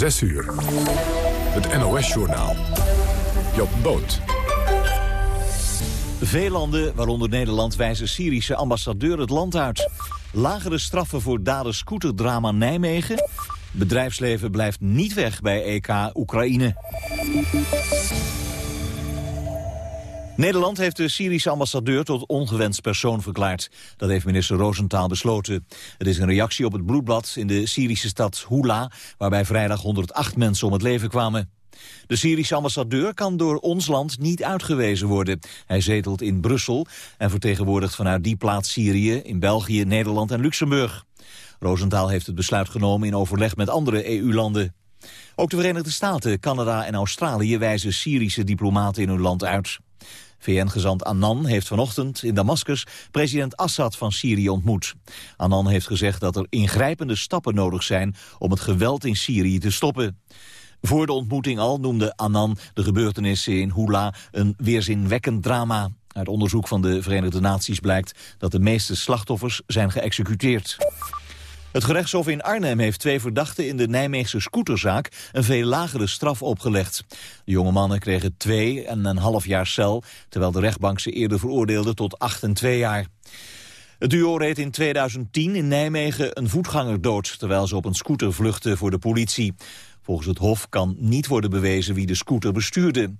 6 uur. Het NOS-journaal. Job Boot. Veel landen, waaronder Nederland, wijzen Syrische ambassadeur het land uit. Lagere straffen voor daders scooterdrama Nijmegen. Bedrijfsleven blijft niet weg bij EK Oekraïne. Nederland heeft de Syrische ambassadeur tot ongewenst persoon verklaard. Dat heeft minister Roosentaal besloten. Het is een reactie op het bloedbad in de Syrische stad Hula... waarbij vrijdag 108 mensen om het leven kwamen. De Syrische ambassadeur kan door ons land niet uitgewezen worden. Hij zetelt in Brussel en vertegenwoordigt vanuit die plaats Syrië... in België, Nederland en Luxemburg. Roosentaal heeft het besluit genomen in overleg met andere EU-landen. Ook de Verenigde Staten, Canada en Australië wijzen Syrische diplomaten in hun land uit. VN-gezant Annan heeft vanochtend in Damascus president Assad van Syrië ontmoet. Annan heeft gezegd dat er ingrijpende stappen nodig zijn om het geweld in Syrië te stoppen. Voor de ontmoeting al noemde Annan de gebeurtenissen in Hula een weerzinwekkend drama. Uit onderzoek van de Verenigde Naties blijkt dat de meeste slachtoffers zijn geëxecuteerd. Het gerechtshof in Arnhem heeft twee verdachten in de Nijmeegse scooterzaak een veel lagere straf opgelegd. De jonge mannen kregen twee en een half jaar cel, terwijl de rechtbank ze eerder veroordeelde tot acht en twee jaar. Het duo reed in 2010 in Nijmegen een voetganger dood, terwijl ze op een scooter vluchtten voor de politie. Volgens het Hof kan niet worden bewezen wie de scooter bestuurde.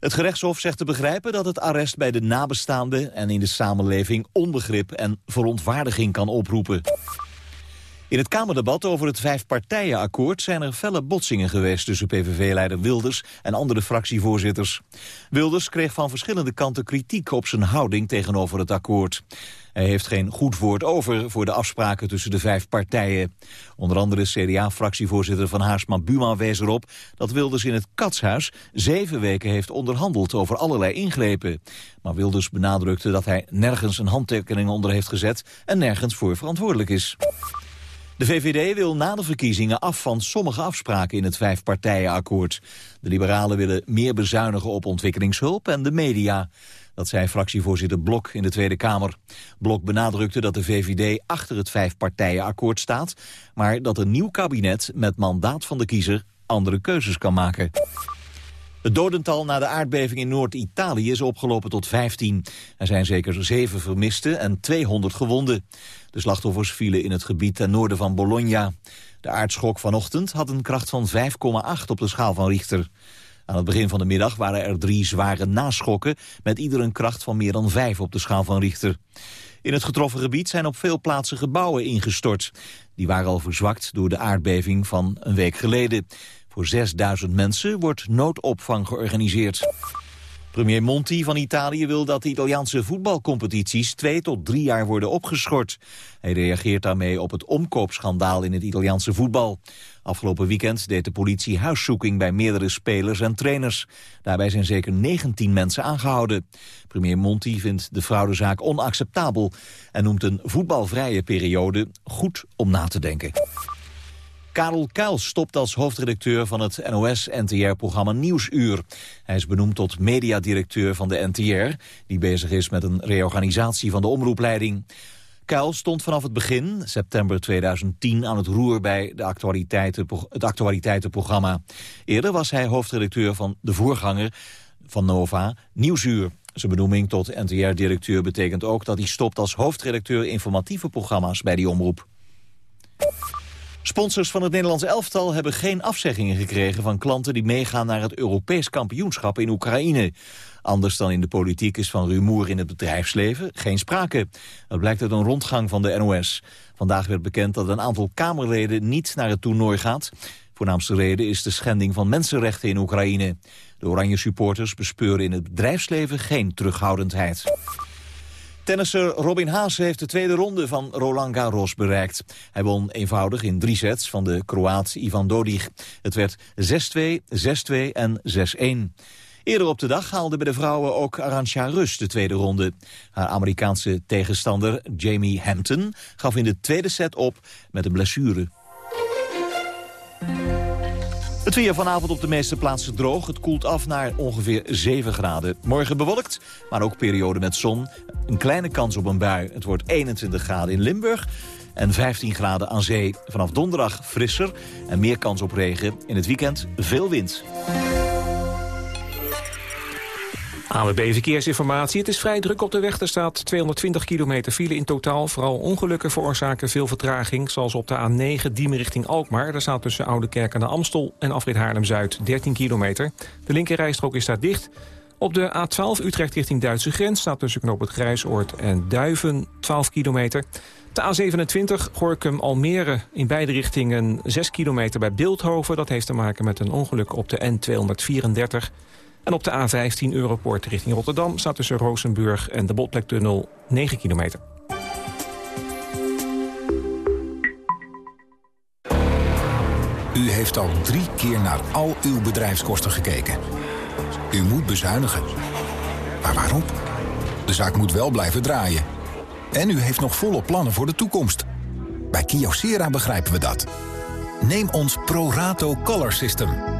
Het gerechtshof zegt te begrijpen dat het arrest bij de nabestaanden en in de samenleving onbegrip en verontwaardiging kan oproepen. In het Kamerdebat over het vijfpartijenakkoord zijn er felle botsingen geweest tussen PVV-leider Wilders en andere fractievoorzitters. Wilders kreeg van verschillende kanten kritiek op zijn houding tegenover het akkoord. Hij heeft geen goed woord over voor de afspraken tussen de vijf partijen. Onder andere CDA-fractievoorzitter Van Haarsma Buma wees erop dat Wilders in het Katshuis zeven weken heeft onderhandeld over allerlei ingrepen. Maar Wilders benadrukte dat hij nergens een handtekening onder heeft gezet en nergens voor verantwoordelijk is. De VVD wil na de verkiezingen af van sommige afspraken in het vijfpartijenakkoord. De liberalen willen meer bezuinigen op ontwikkelingshulp en de media. Dat zei fractievoorzitter Blok in de Tweede Kamer. Blok benadrukte dat de VVD achter het vijfpartijenakkoord staat... maar dat een nieuw kabinet met mandaat van de kiezer andere keuzes kan maken. Het dodental na de aardbeving in Noord-Italië is opgelopen tot 15. Er zijn zeker zeven vermisten en 200 gewonden. De slachtoffers vielen in het gebied ten noorden van Bologna. De aardschok vanochtend had een kracht van 5,8 op de schaal van Richter. Aan het begin van de middag waren er drie zware naschokken... met ieder een kracht van meer dan 5 op de schaal van Richter. In het getroffen gebied zijn op veel plaatsen gebouwen ingestort. Die waren al verzwakt door de aardbeving van een week geleden. Voor 6000 mensen wordt noodopvang georganiseerd. Premier Monti van Italië wil dat de Italiaanse voetbalcompetities twee tot drie jaar worden opgeschort. Hij reageert daarmee op het omkoopschandaal in het Italiaanse voetbal. Afgelopen weekend deed de politie huiszoeking bij meerdere spelers en trainers. Daarbij zijn zeker 19 mensen aangehouden. Premier Monti vindt de fraudezaak onacceptabel en noemt een voetbalvrije periode goed om na te denken. Karel Kuils stopt als hoofdredacteur van het NOS-NTR-programma Nieuwsuur. Hij is benoemd tot mediadirecteur van de NTR... die bezig is met een reorganisatie van de omroepleiding. Kuil stond vanaf het begin, september 2010, aan het roer bij de actualiteiten, het actualiteitenprogramma. Eerder was hij hoofdredacteur van de voorganger van Nova, Nieuwsuur. Zijn benoeming tot NTR-directeur betekent ook dat hij stopt als hoofdredacteur informatieve programma's bij die omroep. Sponsors van het Nederlands elftal hebben geen afzeggingen gekregen van klanten die meegaan naar het Europees kampioenschap in Oekraïne. Anders dan in de politiek is van rumoer in het bedrijfsleven geen sprake. Dat blijkt uit een rondgang van de NOS. Vandaag werd bekend dat een aantal Kamerleden niet naar het toernooi gaat. Voornaamste reden is de schending van mensenrechten in Oekraïne. De oranje supporters bespeuren in het bedrijfsleven geen terughoudendheid. Tennisser Robin Haase heeft de tweede ronde van Roland Garros bereikt. Hij won eenvoudig in drie sets van de Kroaat Ivan Dodig. Het werd 6-2, 6-2 en 6-1. Eerder op de dag haalde bij de vrouwen ook Arantxa Rus de tweede ronde. Haar Amerikaanse tegenstander Jamie Hampton gaf in de tweede set op met een blessure. Het weer vanavond op de meeste plaatsen droog. Het koelt af naar ongeveer 7 graden. Morgen bewolkt, maar ook periode met zon. Een kleine kans op een bui. Het wordt 21 graden in Limburg en 15 graden aan zee. Vanaf donderdag frisser en meer kans op regen. In het weekend veel wind. AWB Verkeersinformatie. Het is vrij druk op de weg. Er staat 220 kilometer file in totaal. Vooral ongelukken veroorzaken veel vertraging. Zoals op de A9 Diemen richting Alkmaar. Daar staat tussen Oude Kerk en de Amstel en afrit Haarlem-Zuid 13 kilometer. De linkerrijstrook is daar dicht. Op de A12 Utrecht richting Duitse grens staat tussen Knoop het Grijsoord en Duiven 12 kilometer. De A27 Gorkum-Almere in beide richtingen 6 kilometer bij Beeldhoven. Dat heeft te maken met een ongeluk op de N234. En op de A15 Europoort richting Rotterdam staat tussen Rozenburg en de Botlektunnel 9 kilometer. U heeft al drie keer naar al uw bedrijfskosten gekeken. U moet bezuinigen. Maar waarom? De zaak moet wel blijven draaien. En u heeft nog volle plannen voor de toekomst. Bij Kyocera begrijpen we dat. Neem ons ProRato Color System.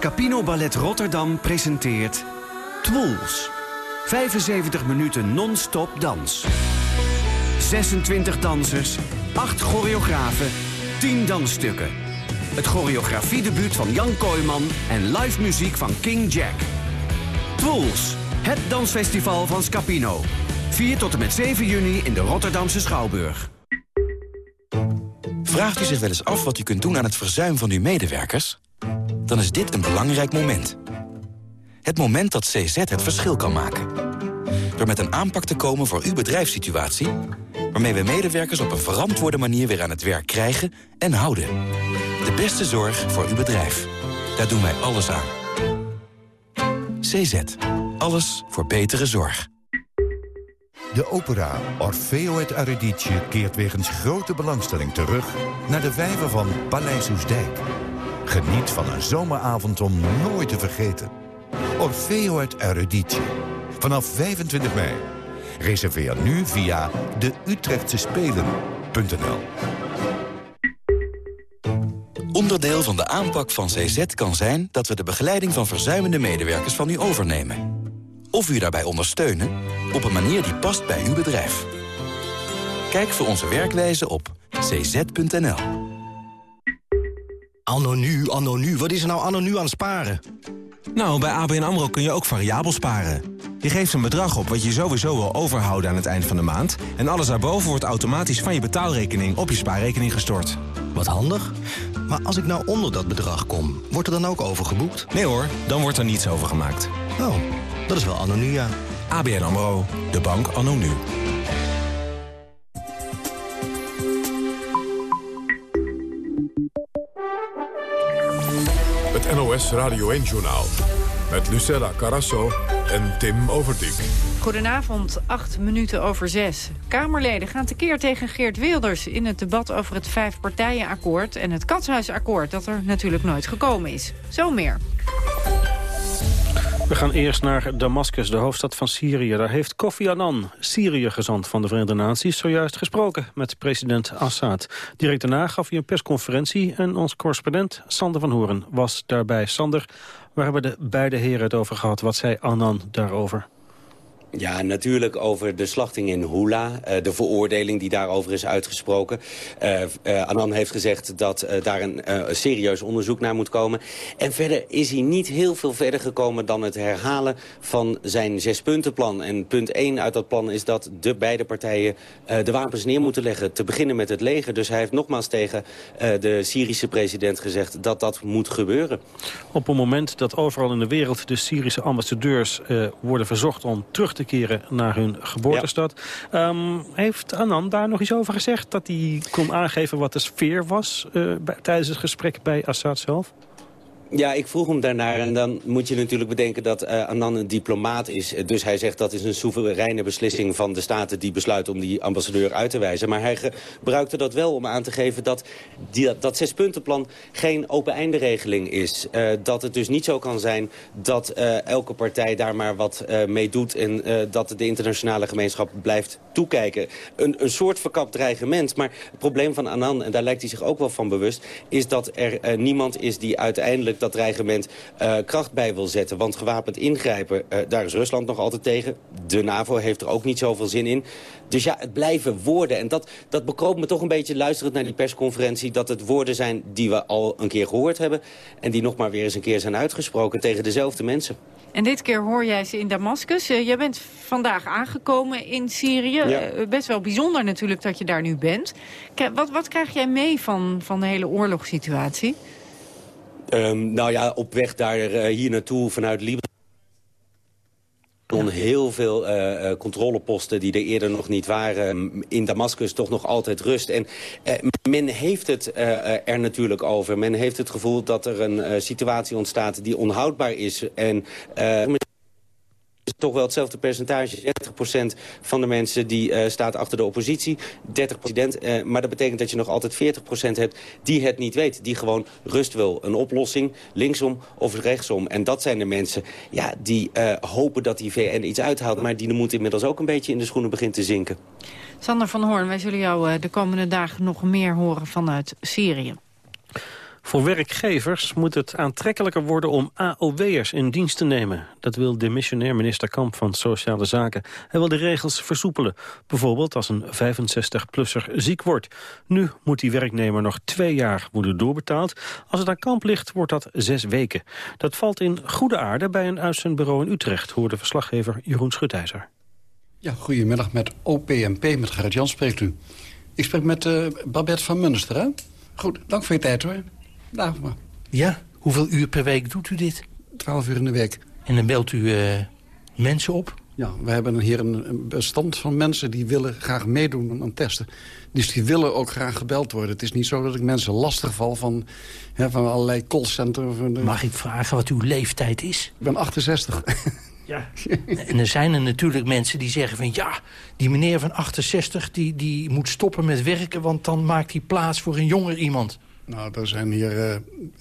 Scapino Ballet Rotterdam presenteert Twools. 75 minuten non-stop dans. 26 dansers, 8 choreografen, 10 dansstukken. Het choreografiedebuut van Jan Kooijman en live muziek van King Jack. Twools, het dansfestival van Scapino. 4 tot en met 7 juni in de Rotterdamse Schouwburg. Vraagt u zich wel eens af wat u kunt doen aan het verzuim van uw medewerkers? Dan is dit een belangrijk moment. Het moment dat CZ het verschil kan maken. Door met een aanpak te komen voor uw bedrijfssituatie... waarmee we medewerkers op een verantwoorde manier weer aan het werk krijgen en houden. De beste zorg voor uw bedrijf. Daar doen wij alles aan. CZ. Alles voor betere zorg. De opera Orfeo et Eurydice keert wegens grote belangstelling terug... naar de vijver van Paleis Oesdijk... Geniet van een zomeravond om nooit te vergeten. Orfeo uit Eruditie. Vanaf 25 mei. Reserveer nu via de Utrechtse Spelen.nl. Onderdeel van de aanpak van CZ kan zijn dat we de begeleiding van verzuimende medewerkers van u overnemen. Of u daarbij ondersteunen op een manier die past bij uw bedrijf. Kijk voor onze werkwijze op cz.nl. Anno nu, anno nu. Wat is er nou anno nu aan sparen? Nou, bij ABN AMRO kun je ook variabel sparen. Je geeft een bedrag op wat je sowieso wil overhouden aan het eind van de maand... en alles daarboven wordt automatisch van je betaalrekening op je spaarrekening gestort. Wat handig. Maar als ik nou onder dat bedrag kom, wordt er dan ook overgeboekt? Nee hoor, dan wordt er niets overgemaakt. Oh, dat is wel anno nu, ja. ABN AMRO, de bank anno nu. Radio 1-journaal. Met Lucella Carasso en Tim Overdijk. Goedenavond, acht minuten over zes. Kamerleden gaan tekeer tegen Geert Wilders... in het debat over het vijfpartijenakkoord en het katshuisakkoord... dat er natuurlijk nooit gekomen is. Zo meer. We gaan eerst naar Damascus, de hoofdstad van Syrië. Daar heeft Kofi Annan, Syrië-gezant van de Verenigde Naties... zojuist gesproken met president Assad. Direct daarna gaf hij een persconferentie... en ons correspondent Sander van Horen was daarbij. Sander, waar hebben de beide heren het over gehad? Wat zei Annan daarover? Ja, natuurlijk over de slachting in Hula. Uh, de veroordeling die daarover is uitgesproken. Uh, uh, Annan heeft gezegd dat daar een serieus onderzoek naar moet komen. En verder is hij niet heel veel verder gekomen dan het herhalen van zijn zespuntenplan. En punt 1 uit dat plan is dat de beide partijen de wapens neer moeten leggen. Te beginnen met het leger. Dus hij heeft nogmaals tegen de Syrische president gezegd dat dat moet gebeuren. Op het moment dat overal in de wereld de Syrische ambassadeurs worden verzocht om terug te te keren naar hun geboortestad. Ehm, heeft Anand daar nog iets over gezegd? Dat hij kon aangeven wat de sfeer was uh, bij, tijdens het gesprek bij Assad zelf? Ja, ik vroeg hem daarnaar en dan moet je natuurlijk bedenken dat uh, Annan een diplomaat is. Dus hij zegt dat is een soevereine beslissing van de staten die besluiten om die ambassadeur uit te wijzen. Maar hij gebruikte dat wel om aan te geven dat die, dat zespuntenplan geen open einde regeling is. Uh, dat het dus niet zo kan zijn dat uh, elke partij daar maar wat mee doet en dat de internationale gemeenschap blijft toekijken. Een, een soort verkapt dreigement, maar het probleem van Annan, en daar lijkt hij zich ook wel van bewust, is dat er niemand is die uiteindelijk dat dreigement uh, kracht bij wil zetten. Want gewapend ingrijpen, uh, daar is Rusland nog altijd tegen. De NAVO heeft er ook niet zoveel zin in. Dus ja, het blijven woorden. En dat, dat bekroopt me toch een beetje, luisterend naar die persconferentie... dat het woorden zijn die we al een keer gehoord hebben... en die nog maar weer eens een keer zijn uitgesproken tegen dezelfde mensen. En dit keer hoor jij ze in Damascus. Uh, jij bent vandaag aangekomen in Syrië. Ja. Uh, best wel bijzonder natuurlijk dat je daar nu bent. K wat, wat krijg jij mee van, van de hele oorlogssituatie? Um, nou ja, op weg daar uh, hier naartoe vanuit Libanon heel veel uh, uh, controleposten die er eerder nog niet waren. In Damascus toch nog altijd rust. En uh, men heeft het er natuurlijk over. Men heeft het gevoel dat er een situatie ontstaat die onhoudbaar is. En toch wel hetzelfde percentage. 30% van de mensen die uh, staat achter de oppositie. 30 president. Uh, maar dat betekent dat je nog altijd 40% hebt die het niet weet. Die gewoon rust wil. Een oplossing, linksom of rechtsom. En dat zijn de mensen ja, die uh, hopen dat die VN iets uithaalt. Maar die moeten inmiddels ook een beetje in de schoenen beginnen te zinken. Sander van Hoorn, wij zullen jou de komende dagen nog meer horen vanuit Syrië. Voor werkgevers moet het aantrekkelijker worden om AOW'ers in dienst te nemen. Dat wil de missionair minister Kamp van Sociale Zaken. Hij wil de regels versoepelen. Bijvoorbeeld als een 65-plusser ziek wordt. Nu moet die werknemer nog twee jaar worden doorbetaald. Als het aan Kamp ligt, wordt dat zes weken. Dat valt in goede aarde bij een uitzendbureau in Utrecht... hoorde verslaggever Jeroen Schutijzer. Ja, goedemiddag met OPMP, met Gerrit Jan spreekt u. Ik spreek met uh, Babette van Munster, hè? Goed, dank voor je tijd, hoor. Dag maar. Ja? Hoeveel uur per week doet u dit? Twaalf uur in de week. En dan belt u uh, mensen op? Ja, we hebben hier een bestand van mensen die willen graag meedoen aan testen. Dus die willen ook graag gebeld worden. Het is niet zo dat ik mensen lastig val van, hè, van allerlei callcenters. Mag ik vragen wat uw leeftijd is? Ik ben 68. Ja. en er zijn er natuurlijk mensen die zeggen van... ja, die meneer van 68 die, die moet stoppen met werken... want dan maakt hij plaats voor een jonger iemand. Nou, er zijn hier uh,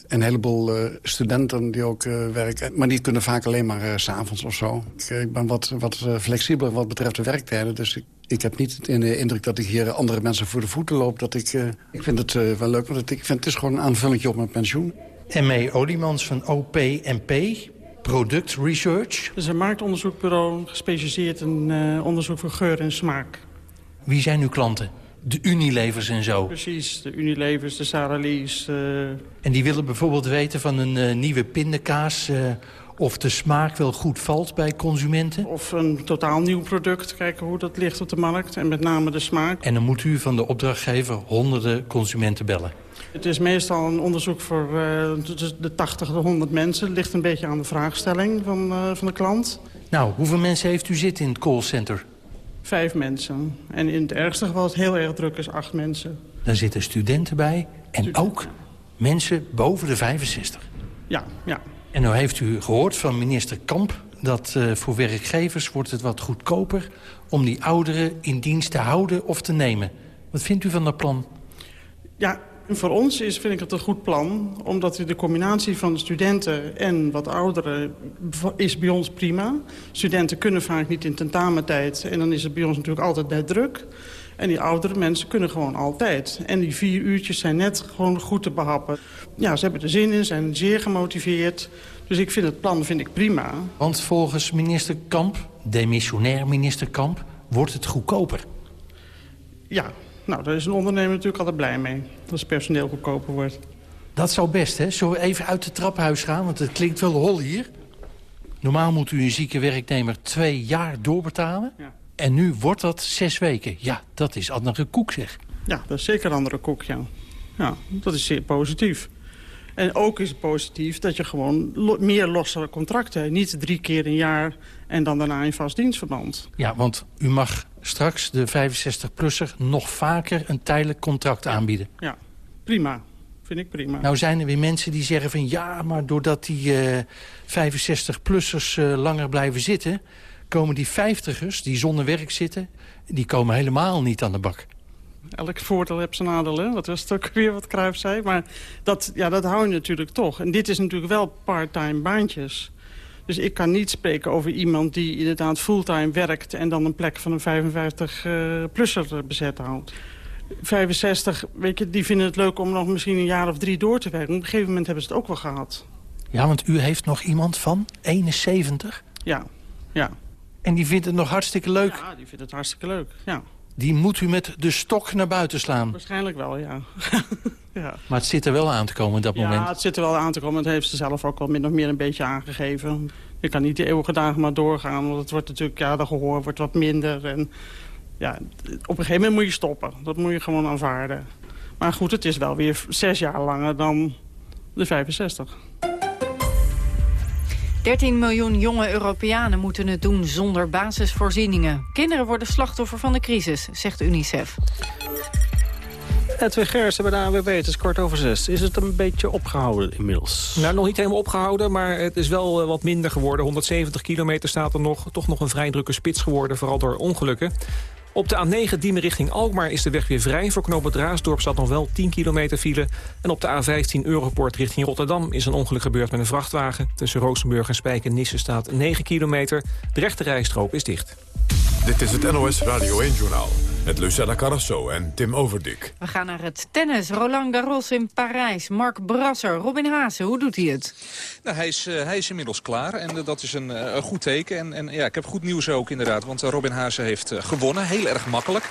een heleboel uh, studenten die ook uh, werken. Maar die kunnen vaak alleen maar s s'avonds of zo. Ik, ik ben wat, wat flexibeler wat betreft de werktijden. Dus ik, ik heb niet de indruk dat ik hier andere mensen voor de voeten loop. Dat ik, ik vind het wel leuk, want ik vind het is gewoon een aanvullingje op mijn pensioen. M.E. Oliemans van OPMP, Product Research. Het is een marktonderzoekbureau gespecialiseerd in onderzoek voor geur en smaak. Wie zijn uw klanten? De Unilevers en zo. Precies, de Unilevers, de Saralies. Uh... En die willen bijvoorbeeld weten van een uh, nieuwe pindakaas... Uh, of de smaak wel goed valt bij consumenten. Of een totaal nieuw product, kijken hoe dat ligt op de markt. En met name de smaak. En dan moet u van de opdrachtgever honderden consumenten bellen. Het is meestal een onderzoek voor de 80 de 100 mensen. Het ligt een beetje aan de vraagstelling van, van de klant. Nou, hoeveel mensen heeft u zitten in het callcenter? Vijf mensen. En in het ergste geval, het heel erg druk is, acht mensen. Daar zitten studenten bij en studenten. ook mensen boven de 65. Ja, ja. En nu heeft u gehoord van minister Kamp... dat uh, voor werkgevers wordt het wat goedkoper... om die ouderen in dienst te houden of te nemen. Wat vindt u van dat plan? Ja, voor ons is, vind ik het een goed plan, omdat de combinatie van studenten en wat ouderen is bij ons prima. Studenten kunnen vaak niet in tentamentijd en dan is het bij ons natuurlijk altijd net druk. En die oudere mensen kunnen gewoon altijd. En die vier uurtjes zijn net gewoon goed te behappen. Ja, ze hebben er zin in, zijn zeer gemotiveerd. Dus ik vind het plan vind ik prima. Want volgens minister Kamp, demissionair minister Kamp, wordt het goedkoper. Ja, nou, daar is een ondernemer natuurlijk altijd blij mee. Als personeel goedkoper wordt. Dat zou best, hè? Zullen we even uit het traphuis gaan? Want het klinkt wel hol hier. Normaal moet u een zieke werknemer twee jaar doorbetalen. Ja. En nu wordt dat zes weken. Ja, dat is andere koek, zeg. Ja, dat is zeker andere koek, ja. Ja, dat is zeer positief. En ook is het positief dat je gewoon lo meer losse contracten hebt. Niet drie keer een jaar en dan daarna in vast dienstverband. Ja, want u mag straks de 65-plusser nog vaker een tijdelijk contract aanbieden. Ja, prima. vind ik prima. Nou zijn er weer mensen die zeggen van... ja, maar doordat die 65-plussers langer blijven zitten... komen die 50ers die zonder werk zitten... die komen helemaal niet aan de bak elk voordeel heeft zijn nadeel. Hè? Dat was ook weer wat Cruijff zei. Maar dat, ja, dat hou je natuurlijk toch. En dit is natuurlijk wel part-time baantjes. Dus ik kan niet spreken over iemand die inderdaad fulltime werkt... en dan een plek van een 55-plusser uh, bezet houdt. 65, weet je, die vinden het leuk om nog misschien een jaar of drie door te werken. Op een gegeven moment hebben ze het ook wel gehad. Ja, want u heeft nog iemand van 71? Ja, ja. En die vindt het nog hartstikke leuk? Ja, die vindt het hartstikke leuk, ja. Die moet u met de stok naar buiten slaan? Waarschijnlijk wel, ja. ja. Maar het zit er wel aan te komen op dat moment? Ja, het zit er wel aan te komen. Dat heeft ze zelf ook wel min of meer een beetje aangegeven. Je kan niet de eeuwige dagen maar doorgaan. Want het wordt natuurlijk, ja, de gehoor wordt wat minder. En ja, op een gegeven moment moet je stoppen. Dat moet je gewoon aanvaarden. Maar goed, het is wel weer zes jaar langer dan de 65. 13 miljoen jonge Europeanen moeten het doen zonder basisvoorzieningen. Kinderen worden slachtoffer van de crisis, zegt UNICEF. Edwin Gersen bij de AWB, het is kwart over zes. Is het een beetje opgehouden inmiddels? Nou, nog niet helemaal opgehouden, maar het is wel eh, wat minder geworden. 170 kilometer staat er nog. Toch nog een vrij drukke spits geworden, vooral door ongelukken. Op de A9 Diemen richting Alkmaar is de weg weer vrij. Voor knooppunt Raasdorp staat nog wel 10 kilometer file. En op de A15 Europort richting Rotterdam is een ongeluk gebeurd met een vrachtwagen. Tussen Rozenburg en Spijkenisse staat 9 kilometer. De rechte rijstrook is dicht. Dit is het NOS Radio 1-journaal met Lucella Carrasso en Tim Overdik. We gaan naar het tennis. Roland Garros in Parijs. Mark Brasser. Robin Haase, hoe doet hij het? Nou, hij, is, uh, hij is inmiddels klaar en uh, dat is een, uh, een, goed teken. En, en ja, ik heb goed nieuws ook inderdaad, want Robin Haase heeft gewonnen. Heel erg makkelijk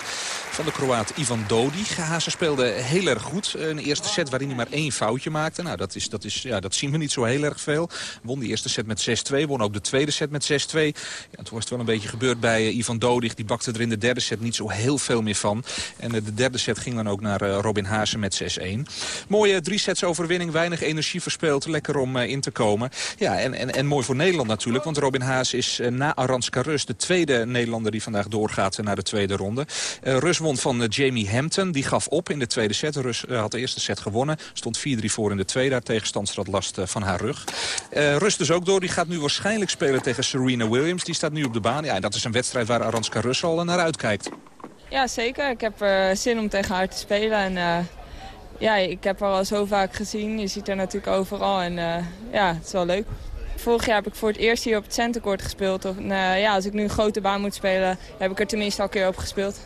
van de Kroaat Ivan Dodi. Haase speelde heel erg goed. Een eerste set waarin hij maar één foutje maakte. Nou, dat, is, dat, is, ja, dat zien we niet zo heel erg veel. Won die eerste set met 6-2, won ook de tweede set met 6-2. Ja, toen was wel een beetje gebeurd bij Ivan Dodig. Die bakte er in de derde set niet zo heel veel meer van. En de derde set ging dan ook naar Robin Haase met 6-1. Mooie drie sets overwinning, weinig energie verspeeld. Lekker om in te komen. Ja, en, en, en mooi voor Nederland natuurlijk, want Robin Haase is na Aranska Rus de tweede Nederlander die vandaag doorgaat naar de tweede ronde. Rus won van Jamie Hampton. Die gaf op in de tweede set. Rus had de eerste set gewonnen. Stond 4-3 voor in de tweede. Haar tegenstandster had last van haar rug. Rus dus ook door. Die gaat nu waarschijnlijk spelen tegen Serena Williams. Die staat nu op de baan. Ja, en dat is een wedstrijd waar Aranska Rus al naar uitkijkt. Ja, zeker. Ik heb uh, zin om tegen haar te spelen. En, ja, ik heb haar al zo vaak gezien. Je ziet haar natuurlijk overal. En ja, het is wel leuk. Vorig jaar heb ik voor het eerst hier op het centercourt gespeeld. Of, ja, als ik nu een grote baan moet spelen, heb ik er tenminste al een keer op gespeeld.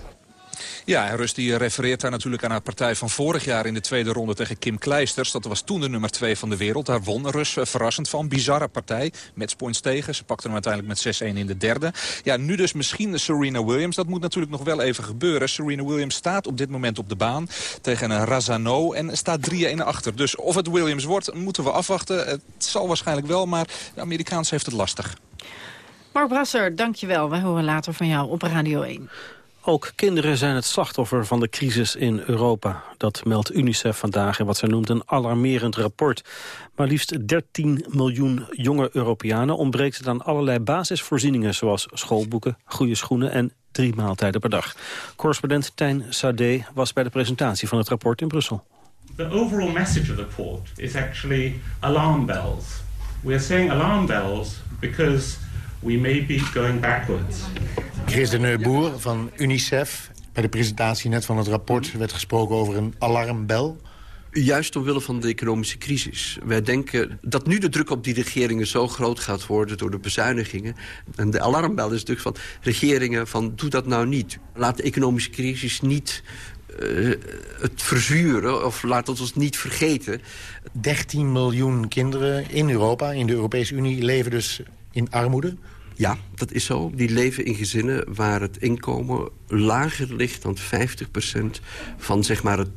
Ja, Rus die refereert daar natuurlijk aan haar partij van vorig jaar in de tweede ronde tegen Kim Kleisters. Dat was toen de nummer 2 van de wereld. Daar won Rus verrassend van. Bizarre partij. Matchpoints tegen. Ze pakte hem uiteindelijk met 6-1 in de derde. Ja, nu dus misschien Serena Williams. Dat moet natuurlijk nog wel even gebeuren. Serena Williams staat op dit moment op de baan tegen een Razano en staat 3-1 achter. Dus of het Williams wordt, moeten we afwachten. Het zal waarschijnlijk wel, maar de Amerikaans heeft het lastig. Mark Brasser, dankjewel. Wij horen later van jou op Radio 1. Ook kinderen zijn het slachtoffer van de crisis in Europa. Dat meldt UNICEF vandaag in wat zij noemt een alarmerend rapport. Maar liefst 13 miljoen jonge Europeanen ontbreekt het aan allerlei basisvoorzieningen... zoals schoolboeken, goede schoenen en drie maaltijden per dag. Correspondent Tijn Sade was bij de presentatie van het rapport in Brussel. The overall message of the report is actually alarm bells. We are saying alarm bells because we may be going backwards. Chris de Neuboer van UNICEF. Bij de presentatie net van het rapport werd gesproken over een alarmbel. Juist omwille van de economische crisis. Wij denken dat nu de druk op die regeringen zo groot gaat worden... door de bezuinigingen. En de alarmbel is natuurlijk van regeringen van doe dat nou niet. Laat de economische crisis niet uh, het verzuren, of laat het ons niet vergeten. 13 miljoen kinderen in Europa, in de Europese Unie... leven dus in armoede. Ja, dat is zo. Die leven in gezinnen waar het inkomen lager ligt dan 50% van zeg maar, het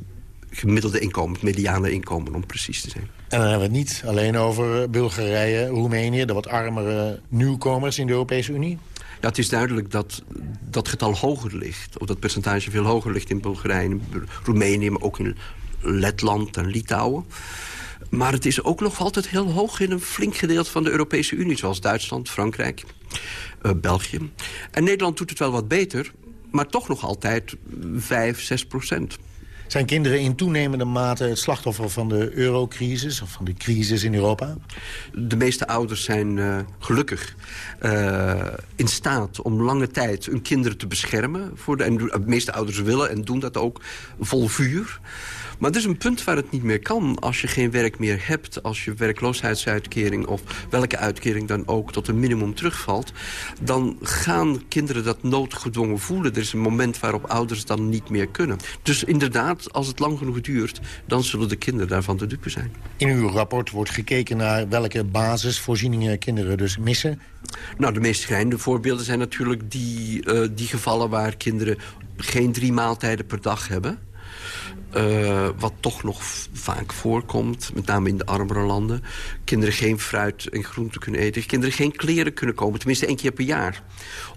gemiddelde inkomen, het mediane inkomen om precies te zijn. En dan hebben we het niet alleen over Bulgarije, Roemenië... de wat armere nieuwkomers in de Europese Unie. Ja, het is duidelijk dat dat getal hoger ligt. Of dat percentage veel hoger ligt in Bulgarije en Roemenië... maar ook in Letland en Litouwen. Maar het is ook nog altijd heel hoog in een flink gedeelte van de Europese Unie... zoals Duitsland, Frankrijk, uh, België. En Nederland doet het wel wat beter, maar toch nog altijd 5, 6 procent. Zijn kinderen in toenemende mate het slachtoffer van de eurocrisis... of van de crisis in Europa? De meeste ouders zijn uh, gelukkig uh, in staat om lange tijd hun kinderen te beschermen. Voor de, en de meeste ouders willen en doen dat ook vol vuur. Maar er is een punt waar het niet meer kan als je geen werk meer hebt. Als je werkloosheidsuitkering of welke uitkering dan ook tot een minimum terugvalt. Dan gaan kinderen dat noodgedwongen voelen. Er is een moment waarop ouders dan niet meer kunnen. Dus inderdaad, als het lang genoeg duurt, dan zullen de kinderen daarvan de dupe zijn. In uw rapport wordt gekeken naar welke basisvoorzieningen kinderen dus missen. Nou, de meest schrijnende voorbeelden zijn natuurlijk die, uh, die gevallen waar kinderen geen drie maaltijden per dag hebben. Uh, wat toch nog vaak voorkomt, met name in de armere landen. Kinderen geen fruit en groente kunnen eten. Kinderen geen kleren kunnen komen, tenminste één keer per jaar.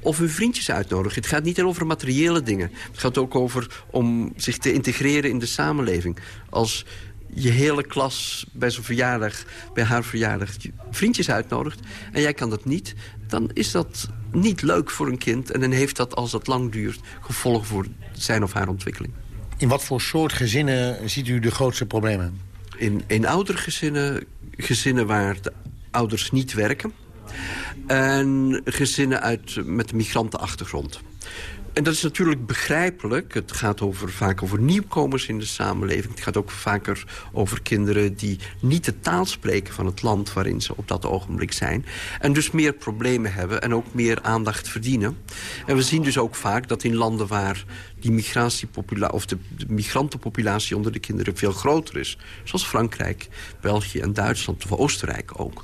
Of hun vriendjes uitnodigen. Het gaat niet alleen over materiële dingen. Het gaat ook over om zich te integreren in de samenleving. Als je hele klas bij zijn verjaardag, bij haar verjaardag, vriendjes uitnodigt... en jij kan dat niet, dan is dat niet leuk voor een kind... en dan heeft dat, als dat lang duurt, gevolgen voor zijn of haar ontwikkeling. In wat voor soort gezinnen ziet u de grootste problemen? In, in oudere gezinnen, gezinnen waar de ouders niet werken... en gezinnen uit, met een migrantenachtergrond. En dat is natuurlijk begrijpelijk. Het gaat over, vaak over nieuwkomers in de samenleving. Het gaat ook vaker over kinderen die niet de taal spreken van het land... waarin ze op dat ogenblik zijn. En dus meer problemen hebben en ook meer aandacht verdienen. En we zien dus ook vaak dat in landen waar die migratiepopulatie of de, de, migrantenpopulatie onder de kinderen veel groter is. Zoals Frankrijk, België en Duitsland, of Oostenrijk ook.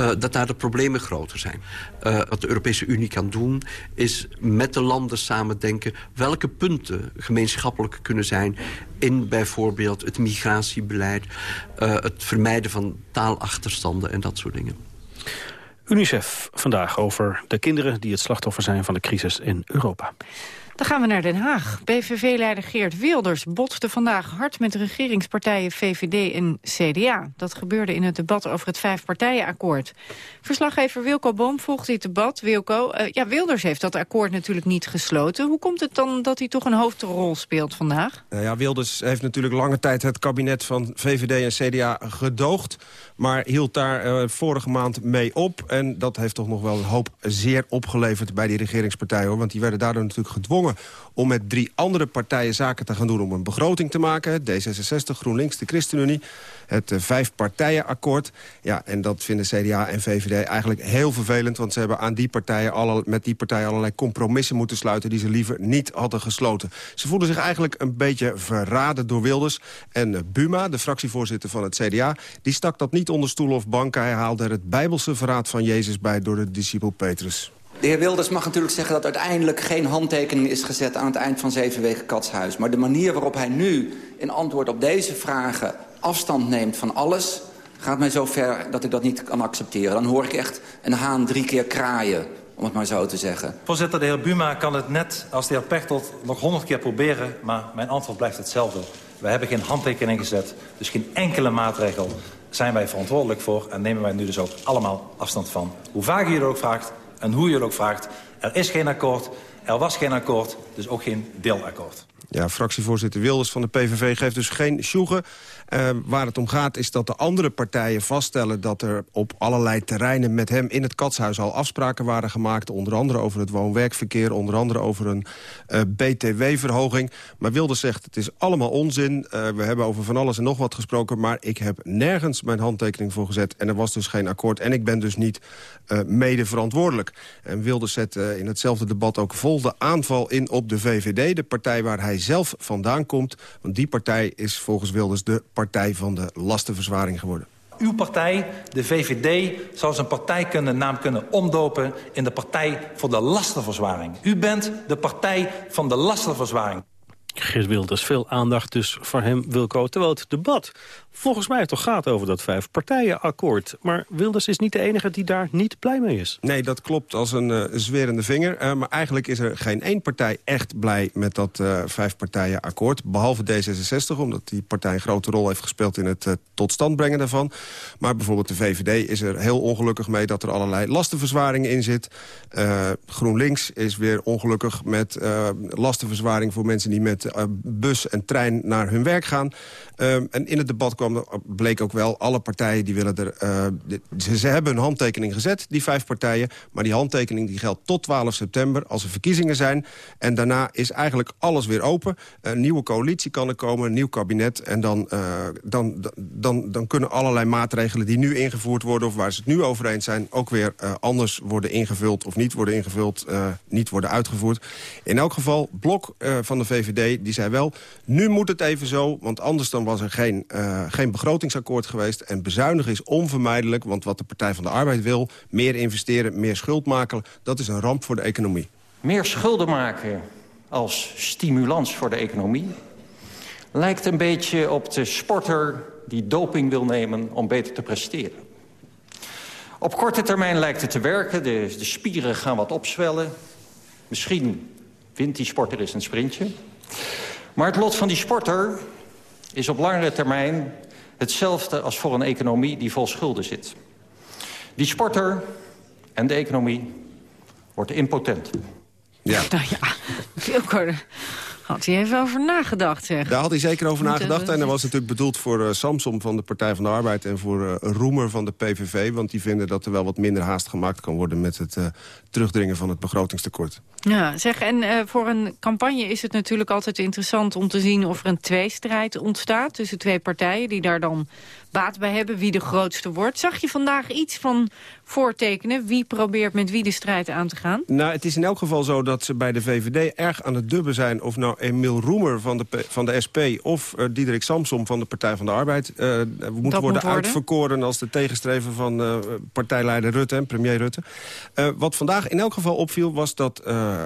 Uh, dat daar de problemen groter zijn. Uh, wat de Europese Unie kan doen, is met de landen samen denken... welke punten gemeenschappelijk kunnen zijn... in bijvoorbeeld het migratiebeleid... Uh, het vermijden van taalachterstanden en dat soort dingen. UNICEF vandaag over de kinderen die het slachtoffer zijn van de crisis in Europa. Dan gaan we naar Den Haag. BVV-leider Geert Wilders botste vandaag hard met de regeringspartijen VVD en CDA. Dat gebeurde in het debat over het vijfpartijenakkoord. Verslaggever Wilco Boom volgt dit debat. Wilco, uh, ja, Wilders heeft dat akkoord natuurlijk niet gesloten. Hoe komt het dan dat hij toch een hoofdrol speelt vandaag? Uh, ja, Wilders heeft natuurlijk lange tijd het kabinet van VVD en CDA gedoogd. Maar hield daar uh, vorige maand mee op. En dat heeft toch nog wel een hoop zeer opgeleverd bij die regeringspartijen. Hoor, want die werden daardoor natuurlijk gedwongen om met drie andere partijen zaken te gaan doen om een begroting te maken. D66, GroenLinks, de ChristenUnie. Het uh, vijfpartijenakkoord. Ja, en dat vinden CDA en VVD eigenlijk heel vervelend. Want ze hebben aan die partijen alle, met die partijen allerlei compromissen moeten sluiten... die ze liever niet hadden gesloten. Ze voelden zich eigenlijk een beetje verraden door Wilders. En uh, Buma, de fractievoorzitter van het CDA... die stak dat niet onder stoel of bank. Hij haalde er het bijbelse verraad van Jezus bij door de discipel Petrus. De heer Wilders mag natuurlijk zeggen dat uiteindelijk geen handtekening is gezet aan het eind van zeven weken katshuis. Maar de manier waarop hij nu in antwoord op deze vragen afstand neemt van alles... gaat mij zo ver dat ik dat niet kan accepteren. Dan hoor ik echt een haan drie keer kraaien, om het maar zo te zeggen. Voorzitter, de heer Buma kan het net als de heer Pechtold nog honderd keer proberen... maar mijn antwoord blijft hetzelfde. We hebben geen handtekening gezet, dus geen enkele maatregel zijn wij verantwoordelijk voor... en nemen wij nu dus ook allemaal afstand van. Hoe vaak u het ook vraagt, en hoe je het ook vraagt, er is geen akkoord, er was geen akkoord, dus ook geen deelakkoord. Ja, fractievoorzitter Wilders van de PVV geeft dus geen sjoegen. Uh, waar het om gaat is dat de andere partijen vaststellen... dat er op allerlei terreinen met hem in het katshuis al afspraken waren gemaakt. Onder andere over het woon-werkverkeer, onder andere over een uh, btw-verhoging. Maar Wilders zegt, het is allemaal onzin. Uh, we hebben over van alles en nog wat gesproken... maar ik heb nergens mijn handtekening voor gezet. En er was dus geen akkoord. En ik ben dus niet mede verantwoordelijk. En Wilders zet in hetzelfde debat ook vol de aanval in op de VVD... de partij waar hij zelf vandaan komt. Want die partij is volgens Wilders de partij van de lastenverzwaring geworden. Uw partij, de VVD, zou zijn partij kunnen, naam kunnen omdopen... in de Partij voor de Lastenverzwaring. U bent de Partij van de Lastenverzwaring. Geert Wilders, veel aandacht dus voor hem, Wilco. Terwijl het debat volgens mij toch gaat over dat vijfpartijenakkoord. Maar Wilders is niet de enige die daar niet blij mee is. Nee, dat klopt als een uh, zwerende vinger. Uh, maar eigenlijk is er geen één partij echt blij met dat uh, vijfpartijenakkoord. Behalve D66, omdat die partij een grote rol heeft gespeeld... in het tot stand brengen daarvan. Maar bijvoorbeeld de VVD is er heel ongelukkig mee... dat er allerlei lastenverzwaringen in zit. GroenLinks is weer ongelukkig met lastenverzwaring... voor mensen die met bus en trein naar hun werk gaan. Um, en in het debat kwam, bleek ook wel, alle partijen die willen er... Uh, ze, hebben hun handtekening gezet, die vijf partijen. Maar die handtekening die geldt tot 12 september als er verkiezingen zijn. En daarna is eigenlijk alles weer open. Een nieuwe coalitie kan er komen, een nieuw kabinet. En dan, uh, dan, dan, dan kunnen allerlei maatregelen die nu ingevoerd worden... of waar ze het nu over eens zijn, ook weer uh, anders worden ingevuld... of niet worden ingevuld, niet worden uitgevoerd. In elk geval, Blok van de VVD, die zei wel... nu moet het even zo, want anders dan was er geen, uh, geen begrotingsakkoord geweest. En bezuinigen is onvermijdelijk, want wat de Partij van de Arbeid wil... meer investeren, meer schuld maken, dat is een ramp voor de economie. Meer schulden maken als stimulans voor de economie... lijkt een beetje op de sporter die doping wil nemen om beter te presteren. Op korte termijn lijkt het te werken, de, de spieren gaan wat opzwellen. Misschien wint die sporter eens een sprintje. Maar het lot van die sporter is op langere termijn hetzelfde als voor een economie die vol schulden zit. Die sporter en de economie wordt impotent. Ja. Nou ja, had hij even over nagedacht, zeg. Daar had hij zeker over nagedacht. En dat was natuurlijk bedoeld voor uh, Samsom van de Partij van de Arbeid... en voor uh, Roemer van de PVV. Want die vinden dat er wel wat minder haast gemaakt kan worden... met het uh, terugdringen van het begrotingstekort. Ja, zeg, en voor een campagne is het natuurlijk altijd interessant... om te zien of er een tweestrijd ontstaat tussen twee partijen... die daar dan baat bij hebben, wie de grootste wordt. Zag je vandaag iets van voortekenen? Wie probeert met wie de strijd aan te gaan? Nou, het is in elk geval zo dat ze bij de VVD erg aan het dubben zijn... of nou Emiel Roemer van de, van de SP of uh, Diederik Samsom van de Partij van de Arbeid... Uh, moeten worden, worden uitverkoren als de tegenstrever van uh, partijleider Rutte en premier Rutte. wat vandaag in elk geval opviel was dat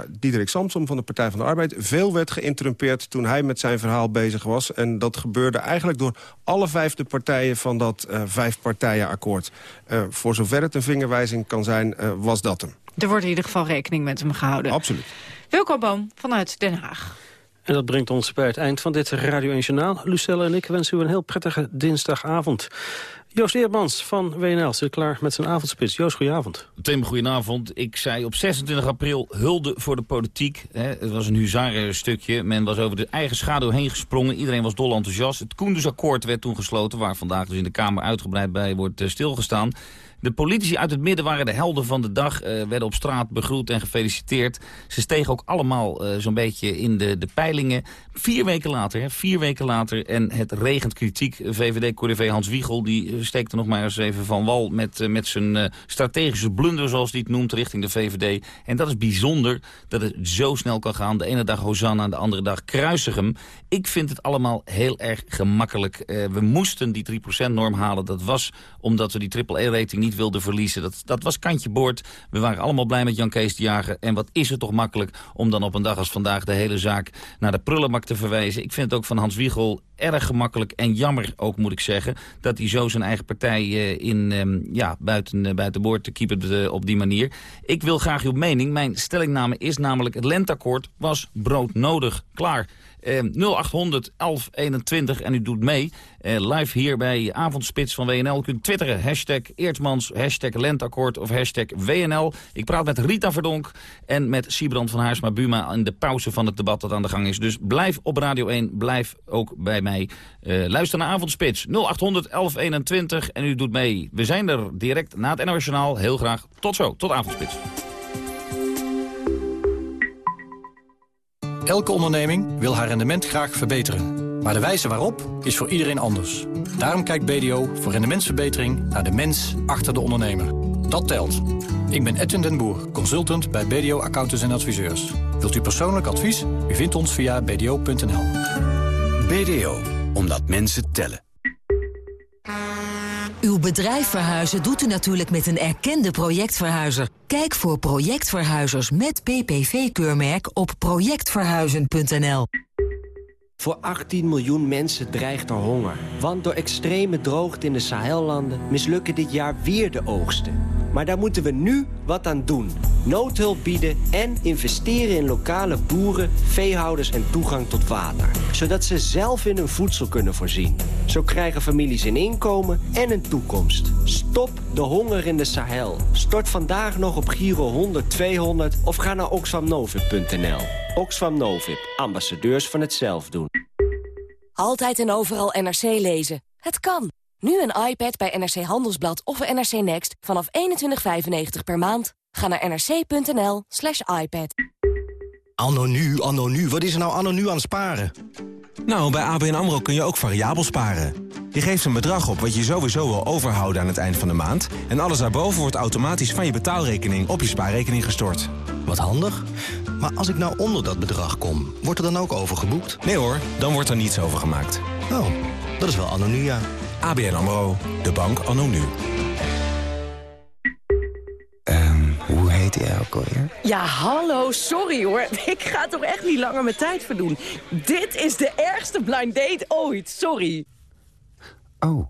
Diederik Samsom van de Partij van de Arbeid... veel werd geïnterrumpeerd toen hij met zijn verhaal bezig was. En dat gebeurde eigenlijk door alle vijf de partijen van dat uh, vijfpartijenakkoord. Uh, voor zover het een vingerwijzing kan zijn, uh, was dat hem. Er wordt in ieder geval rekening met hem gehouden. Absoluut. Wilco Boom vanuit Den Haag. En dat brengt ons bij het eind van dit Radio 1 Journaal. Lucelle en ik wensen u een heel prettige dinsdagavond. Joost Eermans van WNL zit klaar met zijn avondspits. Joost, goedenavond. Tim, goedenavond. Ik zei op 26 april hulde voor de politiek. Het was een huzarenstukje. Men was over de eigen schaduw heen gesprongen. Iedereen was dol enthousiast. Het Koendersakkoord werd toen gesloten... waar vandaag dus in de Kamer uitgebreid bij wordt eh, stilgestaan. De politici uit het midden waren de helden van de dag, uh, werden op straat begroet en gefeliciteerd. Ze stegen ook allemaal uh, zo'n beetje in de, de peilingen. Vier weken later, hè, vier weken later, en het regent kritiek. VVD-corrivé Hans Wiegel, die steekt er nog maar eens even van wal... met, uh, met zijn strategische blunder, zoals hij het noemt, richting de VVD. En dat is bijzonder, dat het zo snel kan gaan. De ene dag Hosanna, de andere dag Kruisigem. Ik vind het allemaal heel erg gemakkelijk. we moesten die 3%-norm halen. Dat was omdat we die triple-E-rating niet wilde verliezen. Dat, dat was kantje boord. We waren allemaal blij met Jan Kees de Jager. En wat is het toch makkelijk om dan op een dag als vandaag... de hele zaak naar de prullenbak te verwijzen. Ik vind het ook van Hans Wiegel erg gemakkelijk en jammer ook, moet ik zeggen... dat hij zo zijn eigen partij uh, in, um, ja, buiten, uh, buiten boord keepert uh, op die manier. Ik wil graag uw mening. Mijn stellingname is namelijk... het lentakkoord was broodnodig. Klaar. Uh, 0800 1121 en u doet mee. Live hier bij Avondspits van WNL. U kunt twitteren. Hashtag Eertmans, hashtag Lentakkoord of hashtag WNL. Ik praat met Rita Verdonk en met Siebrand van Haarsma Buma... in de pauze van het debat dat aan de gang is. Dus blijf op Radio 1, blijf ook bij mij. Uh, luister naar Avondspits 0800 1121 en u doet mee. We zijn er direct na het NOS Heel graag tot zo, tot Avondspits. Elke onderneming wil haar rendement graag verbeteren. Maar de wijze waarop is voor iedereen anders. Daarom kijkt BDO voor rendementsverbetering naar de mens achter de ondernemer. Dat telt. Ik ben Edwin den Boer, consultant bij BDO Accountants en Adviseurs. Wilt u persoonlijk advies? U vindt ons via bdo.nl. BDO, omdat mensen tellen. Uw bedrijf verhuizen doet u natuurlijk met een erkende projectverhuizer. Kijk voor projectverhuizers met PPV-keurmerk op projectverhuizen.nl. Voor 18 miljoen mensen dreigt er honger. Want door extreme droogte in de Sahellanden mislukken dit jaar weer de oogsten. Maar daar moeten we nu wat aan doen. Noodhulp bieden en investeren in lokale boeren, veehouders en toegang tot water. Zodat ze zelf in hun voedsel kunnen voorzien. Zo krijgen families een inkomen en een toekomst. Stop de honger in de Sahel. Stort vandaag nog op Giro 100 200 of ga naar oxfamnovip.nl. Oxfam Novib, ambassadeurs van het zelfdoen. Altijd en overal NRC lezen. Het kan. Nu een iPad bij NRC Handelsblad of NRC Next vanaf 21,95 per maand. Ga naar nrc.nl slash iPad. Anno nu, anno nu. Wat is er nou anno nu aan het sparen? Nou, bij ABN AMRO kun je ook variabel sparen. Je geeft een bedrag op wat je sowieso wil overhouden aan het eind van de maand... en alles daarboven wordt automatisch van je betaalrekening op je spaarrekening gestort. Wat handig. Maar als ik nou onder dat bedrag kom, wordt er dan ook overgeboekt? Nee hoor, dan wordt er niets over gemaakt. Oh, dat is wel anno nu, ja. ABN AMRO, de bank anno nu. Um, hoe heet hij ook alweer? Ja, hallo, sorry hoor. Ik ga toch echt niet langer mijn tijd verdoen. Dit is de ergste blind date ooit, sorry. Oh.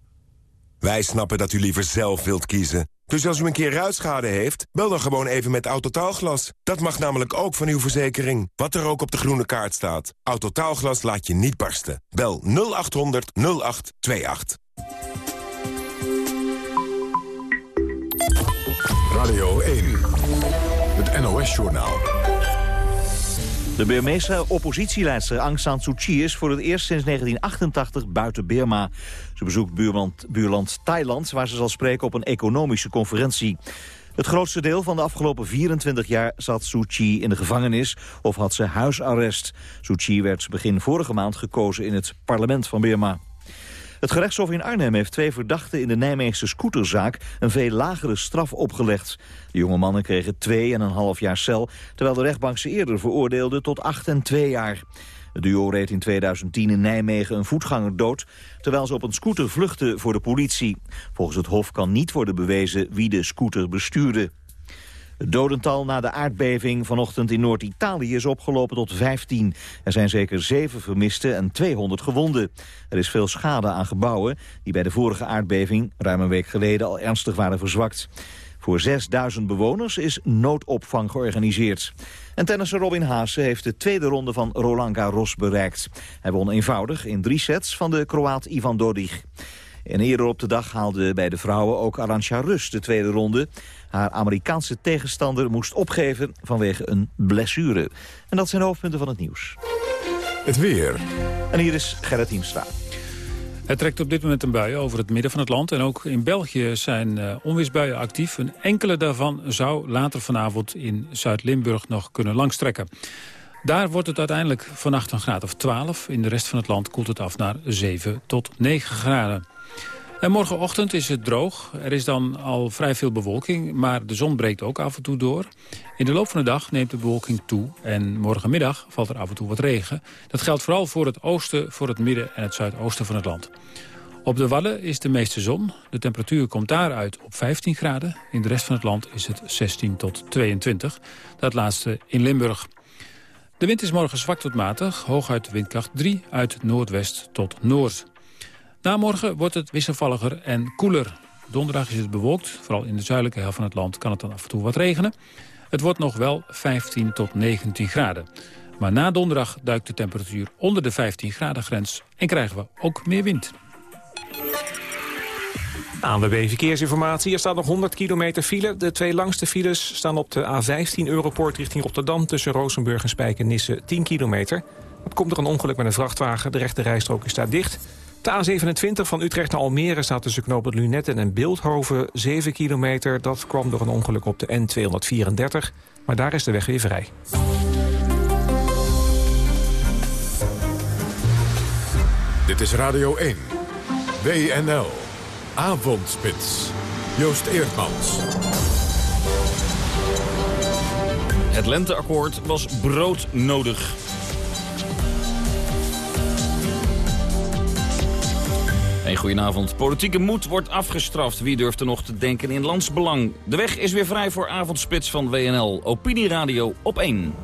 Wij snappen dat u liever zelf wilt kiezen. Dus als u een keer ruitschade heeft, bel dan gewoon even met Autotaalglas. Dat mag namelijk ook van uw verzekering. Wat er ook op de groene kaart staat. Autotaalglas laat je niet barsten. Bel 0800 0828. Radio 1. Het NOS-journaal. De Burmeese oppositieleidster Aung San Suu Kyi is voor het eerst sinds 1988 buiten Burma. Ze bezoekt buurland, buurland Thailand, waar ze zal spreken op een economische conferentie. Het grootste deel van de afgelopen 24 jaar zat Suu Kyi in de gevangenis of had ze huisarrest. Suu Kyi werd begin vorige maand gekozen in het parlement van Burma. Het gerechtshof in Arnhem heeft twee verdachten in de Nijmeegse scooterzaak een veel lagere straf opgelegd. De jonge mannen kregen 2,5 jaar cel, terwijl de rechtbank ze eerder veroordeelde tot 8 en 2 jaar. Het duo reed in 2010 in Nijmegen een voetganger dood... terwijl ze op een scooter vluchtten voor de politie. Volgens het Hof kan niet worden bewezen wie de scooter bestuurde. Het dodental na de aardbeving vanochtend in Noord-Italië is opgelopen tot 15. Er zijn zeker 7 vermisten en 200 gewonden. Er is veel schade aan gebouwen die bij de vorige aardbeving ruim een week geleden al ernstig waren verzwakt. Voor 6000 bewoners is noodopvang georganiseerd. En tennisser Robin Haase heeft de tweede ronde van Roland Garros bereikt. Hij won eenvoudig in drie sets van de Kroaat Ivan Dodig. En eerder op de dag haalde bij de vrouwen ook Arantxa Rus de tweede ronde. Haar Amerikaanse tegenstander moest opgeven vanwege een blessure. En dat zijn de hoofdpunten van het nieuws. Het weer. En hier is Gerrit Hiemstra. Het trekt op dit moment een bui over het midden van het land. En ook in België zijn uh, onweersbuien actief. Een enkele daarvan zou later vanavond in Zuid-Limburg nog kunnen langstrekken. Daar wordt het uiteindelijk vannacht een graad of 12. In de rest van het land koelt het af naar 7 tot 9 graden. En morgenochtend is het droog. Er is dan al vrij veel bewolking, maar de zon breekt ook af en toe door. In de loop van de dag neemt de bewolking toe en morgenmiddag valt er af en toe wat regen. Dat geldt vooral voor het oosten, voor het midden en het zuidoosten van het land. Op de Wadden is de meeste zon. De temperatuur komt daaruit op 15 graden. In de rest van het land is het 16 tot 22. Dat laatste in Limburg. De wind is morgen zwak tot matig, hooguit windkracht 3 uit noordwest tot noord. Na morgen wordt het wisselvalliger en koeler. Donderdag is het bewolkt. Vooral in de zuidelijke helft van het land kan het dan af en toe wat regenen. Het wordt nog wel 15 tot 19 graden. Maar na donderdag duikt de temperatuur onder de 15 graden grens... en krijgen we ook meer wind. ANWB Verkeersinformatie. Er staat nog 100 kilometer file. De twee langste files staan op de A15 Europoort richting Rotterdam... tussen Rozenburg en Spijkenisse 10 kilometer. Het komt er een ongeluk met een vrachtwagen. De rechte rijstrook is daar dicht. De A27 van Utrecht naar Almere staat tussen knooppunt Lunetten en Beeldhoven 7 kilometer. Dat kwam door een ongeluk op de N234, maar daar is de weg weer vrij. Dit is Radio 1. WNL. Avondspits. Joost Eerdmans. Het lenteakkoord was broodnodig. Hey, goedenavond. Politieke moed wordt afgestraft. Wie durft er nog te denken in landsbelang? De weg is weer vrij voor avondspits van WNL. Opinieradio op 1.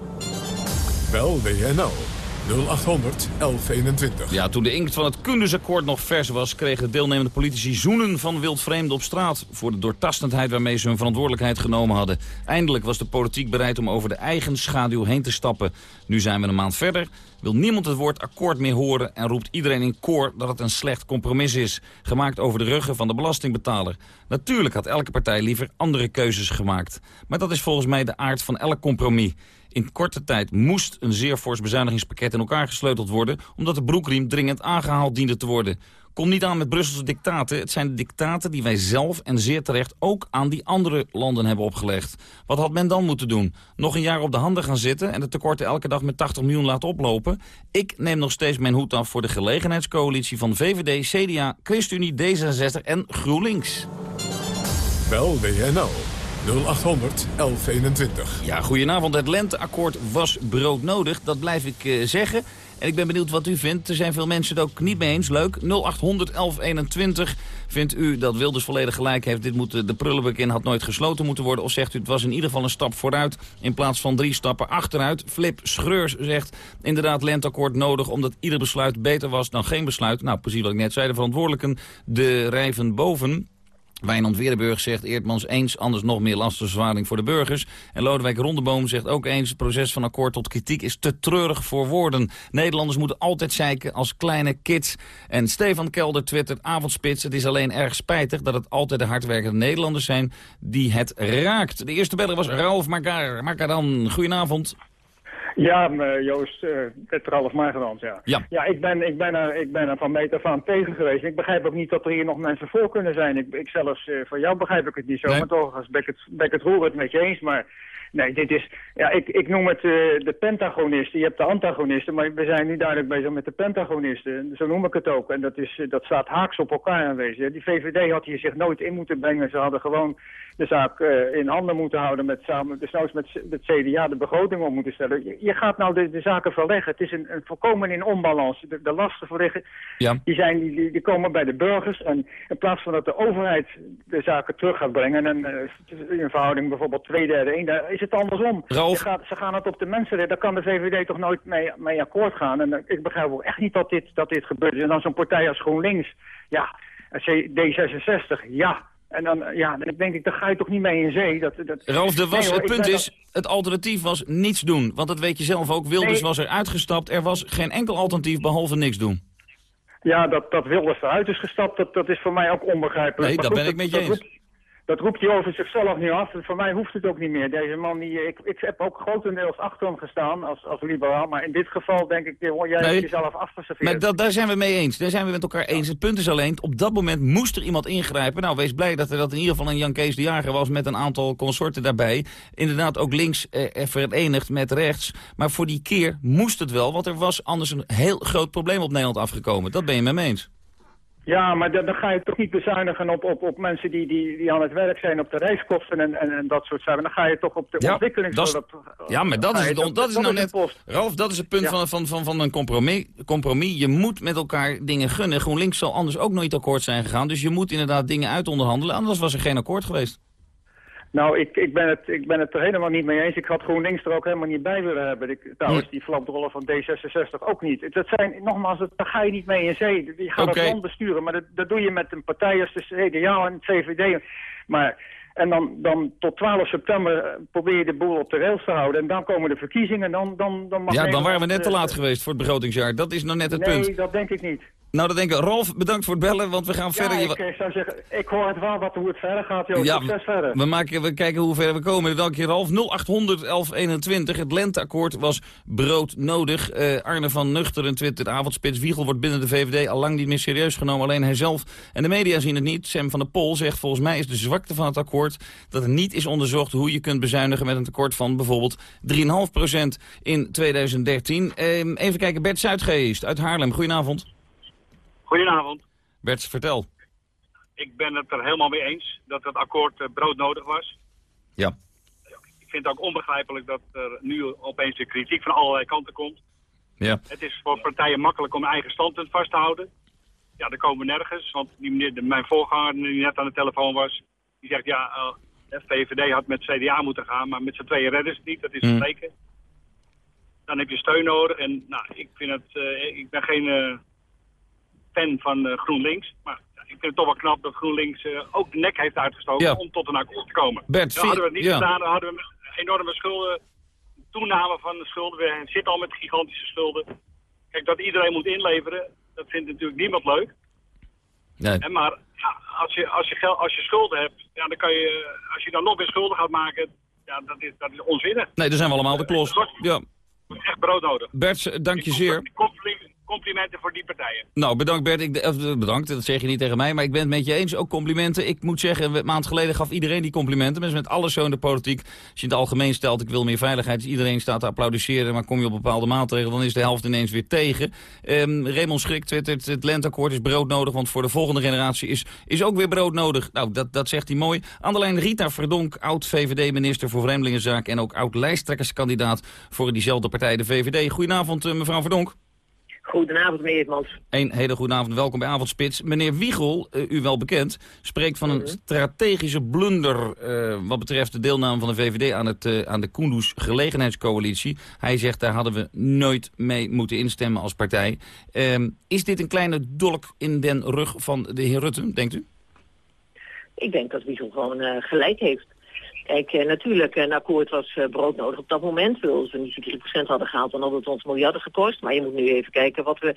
Bel WNL 0800 1121. Ja, toen de inkt van het Kunduzakkoord nog vers was... kregen de deelnemende politici zoenen van wildvreemden op straat... voor de doortastendheid waarmee ze hun verantwoordelijkheid genomen hadden. Eindelijk was de politiek bereid om over de eigen schaduw heen te stappen. Nu zijn we een maand verder, wil niemand het woord akkoord meer horen... en roept iedereen in koor dat het een slecht compromis is. Gemaakt over de ruggen van de belastingbetaler. Natuurlijk had elke partij liever andere keuzes gemaakt. Maar dat is volgens mij de aard van elk compromis. In korte tijd moest een zeer fors bezuinigingspakket in elkaar gesleuteld worden... omdat de broekriem dringend aangehaald diende te worden. Kom niet aan met Brusselse dictaten. Het zijn de dictaten die wij zelf en zeer terecht ook aan die andere landen hebben opgelegd. Wat had men dan moeten doen? Nog een jaar op de handen gaan zitten en de tekorten elke dag met 80 miljoen laten oplopen? Ik neem nog steeds mijn hoed af voor de gelegenheidscoalitie van VVD, CDA, ChristenUnie, D66 en GroenLinks. Bel WNL 0800 1121. Ja, goedenavond. Het lenteakkoord was broodnodig, dat blijf ik uh, zeggen. En ik ben benieuwd wat u vindt. Er zijn veel mensen het ook niet mee eens. Leuk. 0800 1121. Vindt u dat Wilders volledig gelijk heeft? Dit moet de prullenbak in had nooit gesloten moeten worden. Of zegt u het was in ieder geval een stap vooruit in plaats van drie stappen achteruit? Flip Schreurs zegt inderdaad lenteakkoord nodig omdat ieder besluit beter was dan geen besluit. Nou, precies wat ik net zei. De verantwoordelijken de rijven boven. Wijnand Weerdenburg zegt Eertmans eens, anders nog meer lastenverzwaring voor de burgers. En Lodewijk Rondeboom zegt ook eens, het proces van akkoord tot kritiek is te treurig voor woorden. Nederlanders moeten altijd zeiken als kleine kids. En Stefan Kelder twittert, avondspits, het is alleen erg spijtig dat het altijd de hardwerkende Nederlanders zijn die het raakt. De eerste beller was Ralf Makaran. Goedenavond. Ja, Joost, uh, het Ralf Margerans, ja. ja. Ja, ik ben, ik, ben er, ik ben er van meet af aan tegen geweest. Ik begrijp ook niet dat er hier nog mensen voor kunnen zijn. Ik, ik zelfs, uh, van jou begrijp ik het niet zo, nee. maar toch, als ben ik het, ben ik het roer het met je eens. Maar nee, dit is, ja, ik, ik noem het uh, de pentagonisten. Je hebt de antagonisten, maar we zijn nu duidelijk bezig met de pentagonisten. Zo noem ik het ook. En dat, is, dat staat haaks op elkaar aanwezig. Die VVD had hier zich nooit in moeten brengen. Ze hadden gewoon de zaak uh, in handen moeten houden met samen, desnoods met het CDA de begroting op moeten stellen. Je, je gaat nou de, de, zaken verleggen. Het is een, een volkomen in onbalans. De, de lasten verleggen, ja. die, zijn, die, die, komen bij de burgers. En in plaats van dat de overheid de zaken terug gaat brengen, en uh, in verhouding bijvoorbeeld twee derde één, daar is het andersom. Gaat, ze gaan het op de mensen, daar kan de VVD toch nooit mee, mee akkoord gaan. En uh, ik begrijp ook echt niet dat dit, dat dit gebeurt. En dan zo'n partij als GroenLinks, ja, D66, ja, en dan, ja, dan denk ik, daar ga je toch niet mee in zee. Dat, dat... Ralf, de was, nee, hoor, het punt is, dat... het alternatief was niets doen. Want dat weet je zelf ook. Wilders nee. was er uitgestapt. Er was geen enkel alternatief behalve niks doen. Ja, dat, dat Wilders eruit is gestapt, dat, dat is voor mij ook onbegrijpelijk. Nee, dat ben ik met je eens. Dat roept hij over zichzelf nu af. Voor mij hoeft het ook niet meer. Deze man, die, ik, ik heb ook grotendeels achter hem gestaan als, als liberaal. Maar in dit geval denk ik, hoor jij nee, jezelf af te Maar dat, daar zijn we mee eens. Daar zijn we met elkaar eens. Het punt is alleen, op dat moment moest er iemand ingrijpen. Nou, wees blij dat er dat in ieder geval een Jan Kees de Jager was met een aantal consorten daarbij. Inderdaad ook links eh, verenigd met rechts. Maar voor die keer moest het wel, want er was anders een heel groot probleem op Nederland afgekomen. Dat ben je met me eens. Ja, maar dan, dan, ga je toch niet bezuinigen op, op, op mensen die, die, die aan het werk zijn, op de reiskosten en, en, en dat soort zaken. Dan ga je toch op de ja, ontwikkeling... Dat is, dat, ja, maar dat is, het, dat, dat is nou net... Ralf, dat is het punt ja. van, van, van, van een compromis, compromis. Je moet met elkaar dingen gunnen. GroenLinks zal anders ook nooit akkoord zijn gegaan. Dus je moet inderdaad dingen uitonderhandelen. Anders was er geen akkoord geweest. Nou, ik, ik, ben het, ik ben het er helemaal niet mee eens. Ik had GroenLinks er ook helemaal niet bij willen hebben. Ik, trouwens, die flapdrollen van D66 ook niet. Dat zijn, nogmaals, daar ga je niet mee in zee. Je gaat okay. het land besturen, maar dat, dat doe je met een partij als de CDA en het VVD. Maar... En dan, dan tot 12 september probeer je de boel op de rails te houden. En dan komen de verkiezingen. Dan, dan, dan mag ja, dan waren we net te laat geweest voor het begrotingsjaar. Dat is nou net het nee, punt. Nee, dat denk ik niet. Nou, dan denk ik, Rolf, bedankt voor het bellen, want we gaan ja, verder. Ik, ik zou zeggen, ik hoor het wel wat, hoe het verder gaat, joh. Ja, Succes verder. We, maken, we kijken hoe ver we komen. Dank je, Rolf. 0800 1121. Het lenteakkoord was broodnodig. Uh, Arne van Nuchteren twittert avondspits. Wiegel wordt binnen de VVD al lang niet meer serieus genomen. Alleen hij zelf en de media zien het niet. Sam van der Pol zegt, volgens mij is de zwakte van het akkoord... dat er niet is onderzocht hoe je kunt bezuinigen met een tekort van bijvoorbeeld 3,5% in 2013. Uh, even kijken, Bert Zuidgeest uit Haarlem. Goedenavond. Goedenavond. Bert, vertel. Ik ben het er helemaal mee eens dat het akkoord uh, broodnodig was. Ja. Ik vind het ook onbegrijpelijk dat er nu opeens de kritiek van allerlei kanten komt. Ja. Het is voor partijen makkelijk om eigen standpunt vast te houden. Ja, daar komen we nergens. Want die meneer, mijn voorganger die net aan de telefoon was, die zegt ja, uh, de VVD had met CDA moeten gaan, maar met z'n tweeën redden ze het niet. Dat is gebleken. dan heb je steun nodig. En nou, ik, vind het, eh, ik ben geen eh, fan van eh, GroenLinks, maar ik vind het toch wel knap dat GroenLinks eh, ook de nek heeft uitgestoken Ja. om tot een akkoord te komen. Bert, dan hadden we het niet ja. gedaan, dan hadden we enorme schulden, toename van de schulden. We zitten al met gigantische schulden. Kijk, dat iedereen moet inleveren, dat vindt natuurlijk niemand leuk. Nee. En maar ja, als, je, als, je als je schulden hebt, ja, dan kan je, als je dan nog weer schulden gaat maken, ja, dat is, dat is onzinnig. Nee, daar zijn we allemaal de klos. Ja. Echt brood nodig. Bert, dank je zeer. Compli- Complimenten voor die partijen. Nou, bedankt Bert. Ik, eh, bedankt, dat zeg je niet tegen mij. Maar ik ben het met je eens. Ook complimenten. Ik moet zeggen, een maand geleden gaf iedereen die complimenten. Mensen met alles zo in de politiek. Als je het algemeen stelt, ik wil meer veiligheid. Dus iedereen staat te applaudisseren. Maar kom je op bepaalde maatregelen, dan is de helft ineens weer tegen. Ehm Raymond Schrik twittert, het lenteakkoord is brood nodig. Want voor de volgende generatie is, is ook weer brood nodig. Nou, dat, dat zegt hij mooi. Aan de lijn Rita Verdonk, oud-VVD-minister voor Vreemdelingenzaken. En ook oud-lijsttrekkerskandidaat voor diezelfde partij, de VVD. Goedenavond, eh, mevrouw Verdonk. Goedenavond, meneer Eerdmans. Een hele goede avond, welkom bij Avondspits. Meneer Wiegel, eh, u wel bekend, spreekt van een strategische blunder... eh, wat betreft de deelname van de VVD aan, het, eh, aan de Kunduz Gelegenheidscoalitie. Hij zegt, daar hadden we nooit mee moeten instemmen als partij. Ehm, is dit een kleine dolk in den rug van de heer Rutte, denkt u? Ik denk dat Wiesel gewoon gelijk heeft. Kijk, eh, natuurlijk, een akkoord was eh, broodnodig op dat moment. Als we niet die 3% hadden gehaald, dan had het ons miljarden gekost. Maar je moet nu even kijken, wat, we,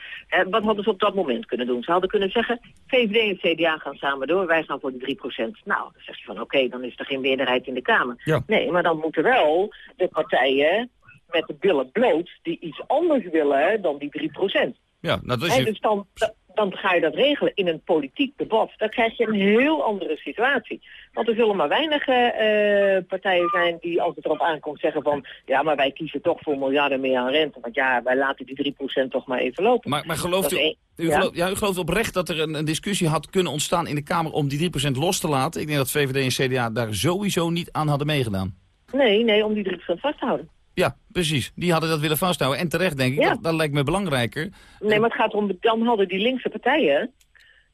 wat hadden ze op dat moment kunnen doen? Ze hadden kunnen zeggen, VVD en CDA gaan samen door, wij gaan voor die 3%. Nou, dan zeg je van, oké, dan is er geen meerderheid in de Kamer. Ja. Nee, maar dan moeten wel de partijen met de billen bloot, die iets anders willen dan die 3%. Ja, nou, dat is... Hè, dus dan, dan ga je dat regelen in een politiek debat. Dan krijg je een heel andere situatie. Want er zullen maar weinig eh, eh, partijen zijn die als het erop aankomt zeggen van... ja, maar wij kiezen toch voor miljarden meer aan rente. Want ja, wij laten die 3% toch maar even lopen. Maar, maar gelooft Dat u, is één- u, ja? gelooft, ja, u gelooft oprecht dat er een, een discussie had kunnen ontstaan in de Kamer om die 3% los te laten? Ik denk dat VVD en CDA daar sowieso niet aan hadden meegedaan. Nee, nee, om die 3% vast te houden. Ja, precies. Die hadden dat willen vasthouden. En terecht denk ik, Ja. dat, dat lijkt me belangrijker. Nee, maar het gaat erom, dan hadden die linkse partijen...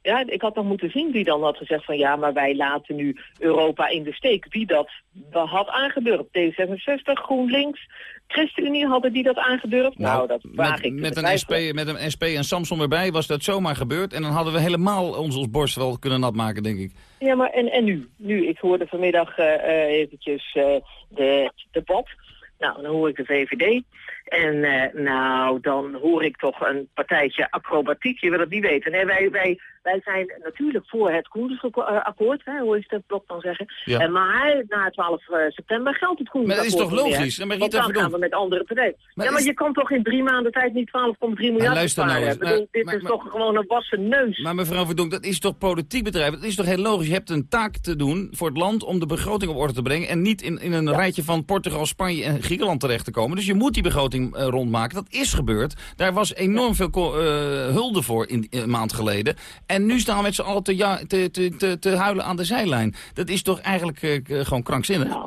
Ja, ik had nog moeten zien wie dan had gezegd van ja, maar wij laten nu Europa in de steek. Wie dat had aangedurfd. D66, GroenLinks, ChristenUnie hadden die dat aangedurfd. Nou, dat waag met, ik met, een. SP, met een SP en Samson erbij was dat zomaar gebeurd. En dan hadden we helemaal ons, ons borst wel kunnen nat maken, denk ik. Ja, maar en, en nu? Nu, ik hoorde vanmiddag eh, eh, eventjes eh, de debat. Nou, dan hoor ik de VVD. En eh, nou, dan hoor ik toch een partijtje acrobatiek. Je wil het niet weten. Nee, wij, wij, wij zijn natuurlijk voor het Koendersakkoord, hè, hoe is dat blok dan zeggen. Ja. Maar na 12 eh, september geldt het Maar dat is Koendersakkoord toch meer. logisch? Want Rita dan Verdonk- gaan we met andere partijen. Maar ja, maar is- je kan toch in drie maanden tijd niet 12,3 miljard luister nou besparen? eens. Ik bedoel, Maar- dit maar- is maar- toch gewoon een wassen neus. Maar mevrouw Verdonk, dat is toch politiek bedrijf? Dat is toch heel logisch? Je hebt een taak te doen voor het land om de begroting op orde te brengen... en niet in, in een rijtje van Portugal, Spanje en Griekenland terecht te komen. Dus je moet die begroting eh, rondmaken. Dat is gebeurd. Daar was enorm veel eh, hulde voor in, een maand geleden. En nu staan we met z'n allen te, te, te, te, huilen aan de zijlijn. Dat is toch eigenlijk eh, gewoon krankzinnig?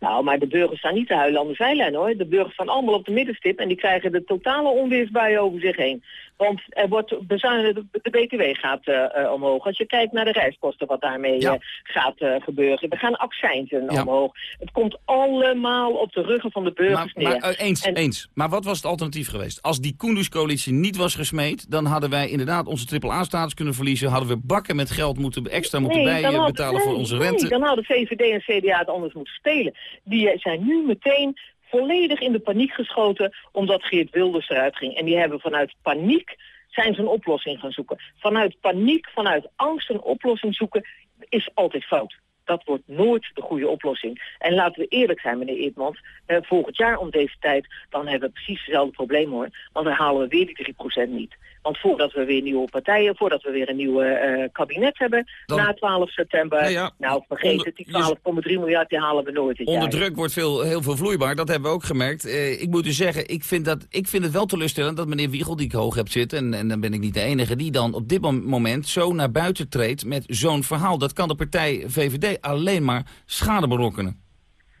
Nou, maar de burgers staan niet te huilen aan de zijlijn hoor. De burgers staan allemaal op de middenstip en die krijgen de totale onweersbuien over zich heen. Want er wordt bezuinigd, de, BTW gaat eh, eh, omhoog. Als je kijkt naar de reiskosten, wat daarmee eh, gaat gebeuren. Er gaan accijnzen Ja. omhoog. Het komt allemaal op de ruggen van de burgers Maar, maar, neer. eh, eens, eens. Maar wat was het alternatief geweest? Als die Koenders-coalitie niet was gesmeed... dan hadden wij inderdaad onze triple-A-status kunnen verliezen. Hadden we bakken met geld moeten, extra moeten bij dan eh, had- betalen voor nee, onze nee, rente. dan hadden VVD en CDA het anders moeten spelen. Die zijn nu meteen volledig in de paniek geschoten omdat Geert Wilders eruit ging. En die hebben vanuit paniek zijn ze een oplossing gaan zoeken. Vanuit paniek, vanuit angst een oplossing zoeken is altijd fout. Dat wordt nooit de goede oplossing. En laten we eerlijk zijn, meneer Eerdmans. eh, volgend jaar om deze tijd, dan hebben we precies hetzelfde probleem hoor. Want dan halen we weer die 3% niet. Want voordat we weer nieuwe partijen, voordat we weer een nieuw eh, kabinet hebben, Dan- na 12 september, ja. nou vergeet Onder- het, die 12,3 miljard die halen we nooit dit Onder jaar. druk wordt veel, heel veel vloeibaar, dat hebben we ook gemerkt. Eh, ik moet u zeggen, ik vind, dat, ik vind het wel teleurstellend dat meneer Wiegel, die ik hoog heb zitten... En, en dan ben ik niet de enige, die dan op dit mom- moment zo naar buiten treedt met zo'n verhaal. Dat kan de partij VVD alleen maar schade berokkenen.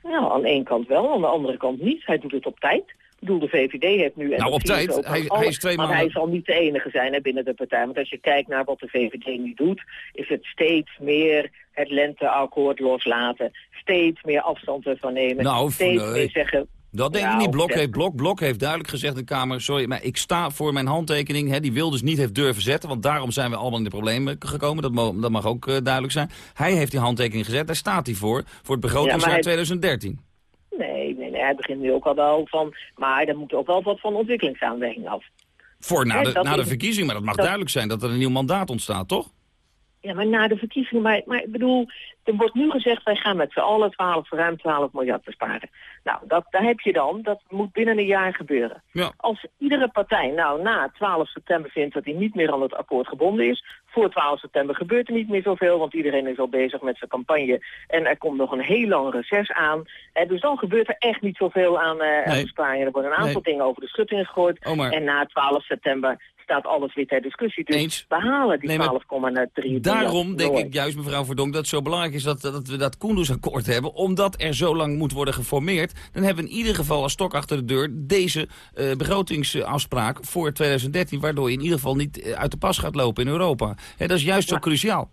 Nou, aan de ene kant wel, aan de andere kant niet. Hij doet het op tijd. Ik bedoel, de VVD heeft nu... en Nou, op tijd. ook Hij- alle- hij is twee maar maanden- hij zal niet de enige zijn hè, binnen de partij. Want als je kijkt naar wat de VVD nu doet... is het steeds meer het lenteakkoord loslaten. Steeds meer afstand ervan nemen. Nou, steeds nee. meer zeggen... Dat denk Ja, ik niet. Blok heeft, Blok, Blok heeft duidelijk gezegd in de Kamer... sorry, maar ik sta voor mijn handtekening. Hè, die Wilders niet heeft durven zetten. Want daarom zijn we allemaal in de problemen gekomen. Dat, mo- dat mag ook eh, duidelijk zijn. Hij heeft die handtekening gezet. Daar staat hij voor. Voor het begrotingsjaar hij- 2013. Nee, nee, nee, hij begint nu ook al wel van... Maar er moet ook wel wat van ontwikkelingssamenwerking af. Voor na de, na de verkiezing. Maar dat mag dat- duidelijk zijn dat er een nieuw mandaat ontstaat, toch? Ja, maar na de verkiezingen, maar, maar ik bedoel, er wordt nu gezegd, wij gaan met z'n allen 12, ruim 12 miljard besparen. Nou, dat, daar heb je dan, dat moet binnen een jaar gebeuren. Ja. Als iedere partij nou na 12 september vindt dat hij niet meer aan het akkoord gebonden is, voor 12 september gebeurt er niet meer zoveel, want iedereen is al bezig met zijn campagne en er komt nog een heel lang reces aan. En dus dan gebeurt er echt niet zoveel aan, eh aan besparingen. Er worden een aantal Nee. dingen over de schutting gegooid Oh, en na 12 september staat alles weer ter discussie. Dus Eens. we halen die Nee, maar 12,3 Daarom denk ik juist, mevrouw Verdonk, dat het zo belangrijk is dat, dat we dat Koendersakkoord hebben. Omdat er zo lang moet worden geformeerd. Dan hebben we in ieder geval als stok achter de deur deze eh, begrotingsafspraak voor 2013. Waardoor je in ieder geval niet eh, uit de pas gaat lopen in Europa. Hè, dat is juist zo cruciaal.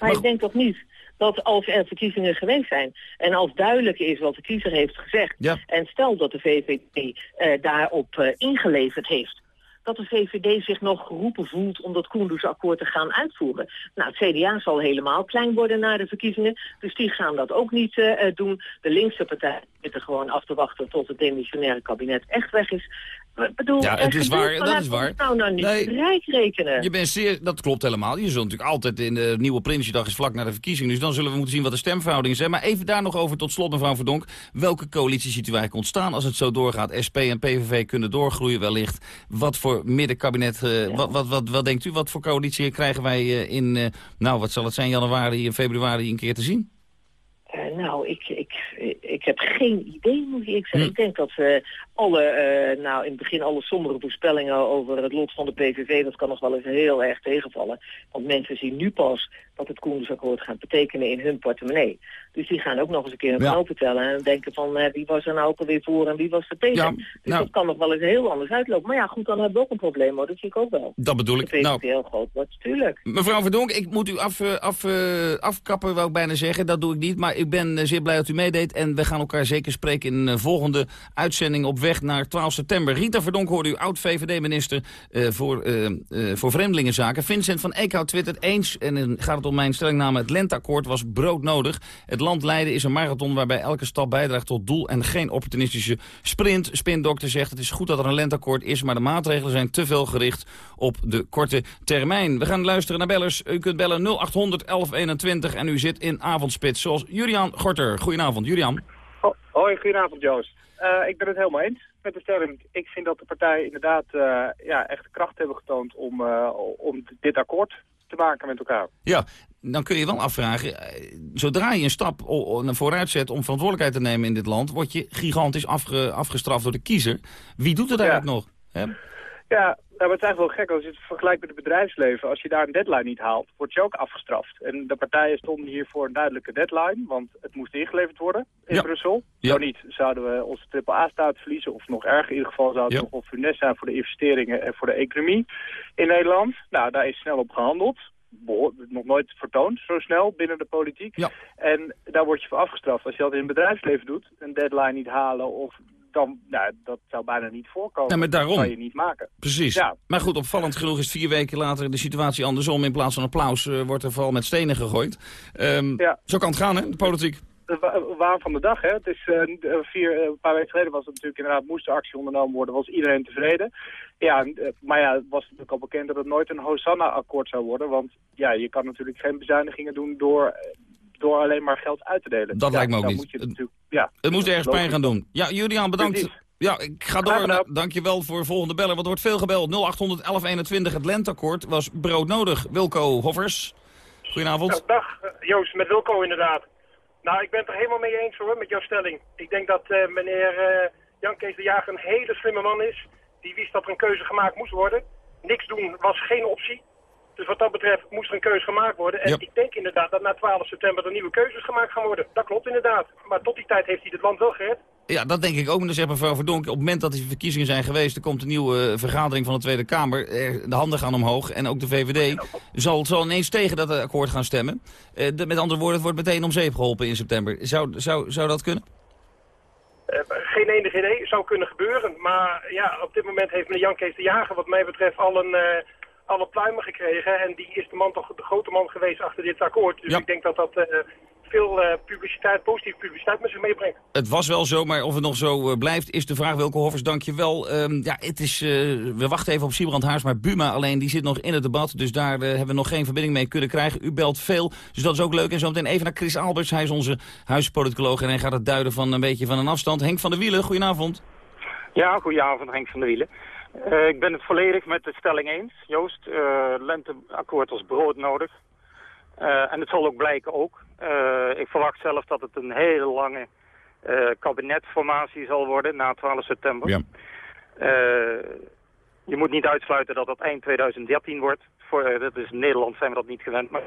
Maar ik denk toch niet dat als er verkiezingen geweest zijn... en als duidelijk is wat de kiezer heeft gezegd... Ja. en stel dat de VVD eh, daarop ingeleverd heeft... dat de VVD zich nog geroepen voelt om dat Koendersakkoord te gaan uitvoeren. Nou, het CDA zal helemaal klein worden na de verkiezingen... dus die gaan dat ook niet eh, doen. De linkse partijen zitten gewoon af te wachten tot het demissionaire kabinet echt weg is... Ik bedoel, Ja, het is waar, dat is waar. Nou, nou niet Nee. rijk rekenen. Je bent zeer, dat klopt helemaal. Je zult natuurlijk altijd in de nieuwe Prinsjesdag is vlak na de verkiezing. Dus dan zullen we moeten zien wat de stemverhoudingen zijn. Maar even daar nog over tot slot, mevrouw Verdonk. Welke coalitie ziet u eigenlijk ontstaan als het zo doorgaat? SP en PVV kunnen doorgroeien wellicht. Wat voor middenkabinet, eh, wat, wat, wat, wat denkt u? Wat voor coalitie krijgen wij eh, in, eh, nou wat zal het zijn, januari en februari een keer te zien? Eh, nou, ik, ik, ik heb geen idee, moet ik zeggen. Hm. Ik denk dat we alle, eh, nou in het begin alle sombere voorspellingen over het lot van de PVV, dat kan nog wel eens heel erg tegenvallen. Want mensen zien nu pas wat het Koendersakkoord gaat betekenen in hun portemonnee. Dus die gaan ook nog eens een keer hun Ja. knopen tellen en denken van eh, wie was er nou ook alweer voor en wie was er tegen. Ja, dus nou. dat kan nog wel eens heel anders uitlopen. Maar ja, goed, dan hebben we ook een probleem hoor, dat zie ik ook wel. Dat bedoel ik. PVV Nou, heel groot wordt, tuurlijk. Mevrouw Verdonk, ik moet u af, eh, af, eh, afkappen, wou ik bijna zeggen. Dat doe ik niet, maar ik ben eh, zeer blij dat u meedeed. En we gaan elkaar zeker spreken in een eh, volgende uitzending op weg naar 12 september. Rita Verdonk hoorde u, oud-VVD-minister eh, voor, eh, voor Vreemdelingenzaken. Vincent van Eekhout twittert eens, en dan gaat het om mijn stellingname... het lenteakkoord was broodnodig. Het land leiden is een marathon waarbij elke stap bijdraagt tot doel... en geen opportunistische sprint. Spindokter zegt het is goed dat er een lenteakkoord is... maar de maatregelen zijn te veel gericht op de korte termijn. We gaan luisteren naar bellers. U kunt bellen 0800 1121 en u zit in avondspits. Zoals Julian Gorter. Goedenavond, Julian. Oh, hoi, goedenavond Joost. Eh, ik ben het helemaal eens met de stelling. Ik vind dat de partijen inderdaad eh, ja, echt kracht hebben getoond om, eh, om dit akkoord te maken met elkaar. Ja, dan kun je wel afvragen, zodra je een stap vooruit zet om verantwoordelijkheid te nemen in dit land, word je gigantisch afge- afgestraft door de kiezer. Wie doet het eigenlijk nog? Hè? Ja, nou, maar het is eigenlijk wel gek als je het vergelijkt met het bedrijfsleven. Als je daar een deadline niet haalt, word je ook afgestraft. En de partijen stonden hier voor een duidelijke deadline, want het moest ingeleverd worden in Ja. Brussel. Ja. Zo niet zouden we onze AAA-staat verliezen, of nog erger in ieder geval zou het Ja. nog wel funest zijn voor de investeringen en voor de economie in Nederland. Nou, daar is snel op gehandeld. Behoor- nog nooit vertoond, zo snel binnen de politiek. En daar word je voor afgestraft. Als je dat in het bedrijfsleven doet, een deadline niet halen of dan, nou, dat zou bijna niet voorkomen. Ja, maar daarom. Dat kan je niet maken. Precies. Ja. Maar goed, opvallend genoeg is vier weken later de situatie andersom. In plaats van applaus eh, wordt er vooral met stenen gegooid. Ehm, Ja. Zo kan het gaan, hè, de politiek. De wa- waan van de dag, hè. Het is eh, eh, vier, eh, een paar weken geleden was het natuurlijk inderdaad, moest er actie ondernomen worden, was iedereen tevreden. Ja, eh, maar ja, het was natuurlijk al bekend dat het nooit een Hosanna-akkoord zou worden, want ja, je kan natuurlijk geen bezuinigingen doen door, eh, door alleen maar geld uit te delen. Dat Ja, lijkt me ook dan niet. Moet je het, natuurlijk, ja, Het moet ergens pijn gaan doen. Ja, Julian, bedankt. Precies. Ja, ik ga door. Dankjewel voor volgende bellen, want er wordt veel gebeld. 0800 1121, het lenteakkoord was broodnodig. Wilco Hoffers, goedenavond. Dag, eh, Joost, met Wilco inderdaad. Nou, ik ben het er helemaal mee eens hoor, met jouw stelling. Ik denk dat eh, meneer eh, Jan Kees de Jager een hele slimme man is. Die wist dat er een keuze gemaakt moest worden. Niks doen was geen optie. Dus wat dat betreft moest er een keuze gemaakt worden. En Ja. ik denk inderdaad dat na 12 september er nieuwe keuzes gemaakt gaan worden. Dat klopt inderdaad. Maar tot die tijd heeft hij het land wel gered. Ja, dat denk ik ook. Maar dan zegt mevrouw Verdonk, op het moment dat die verkiezingen zijn geweest... er komt een nieuwe eh, vergadering van de Tweede Kamer. De handen gaan omhoog en ook de VVD zal, zal ineens tegen dat akkoord gaan stemmen. Eh, de- met andere woorden, het wordt meteen om zeep geholpen in september. Zou, zou, zou dat kunnen? Eh, geen enig idee. Zou kunnen gebeuren. Maar ja, op dit moment heeft meneer Jan Kees de Jager wat mij betreft al een... alle pluimen gekregen en die is de man toch de grote man geweest achter dit akkoord. Dus ik denk dat dat eh, veel eh, publiciteit, positieve publiciteit met zich meebrengt. Het was wel zo, maar of het nog zo eh, blijft is de vraag. Wilke Hoffers, dank je wel. Ehm, ja, het is, eh, we wachten even op Siebrand Haars, maar Buma alleen die zit nog in het debat. Dus daar hebben we nog geen verbinding mee kunnen krijgen. U belt veel, dus dat is ook leuk. En zo meteen even naar Chris Alberts. Hij is onze huispoliticoloog en hij gaat het duiden van een beetje van een afstand. Henk van der Wielen, goedenavond. Ja, goedenavond Henk van der Wielen. Uh, ik ben het volledig met de stelling eens. Joost, uh, lenteakkoord als brood nodig. Uh, en het zal ook blijken ook. ik verwacht zelf dat het een hele lange kabinetformatie zal worden na 12 september. Ja. je moet niet uitsluiten dat dat eind 2013 wordt. Voor, dat is in Nederland zijn we dat niet gewend, maar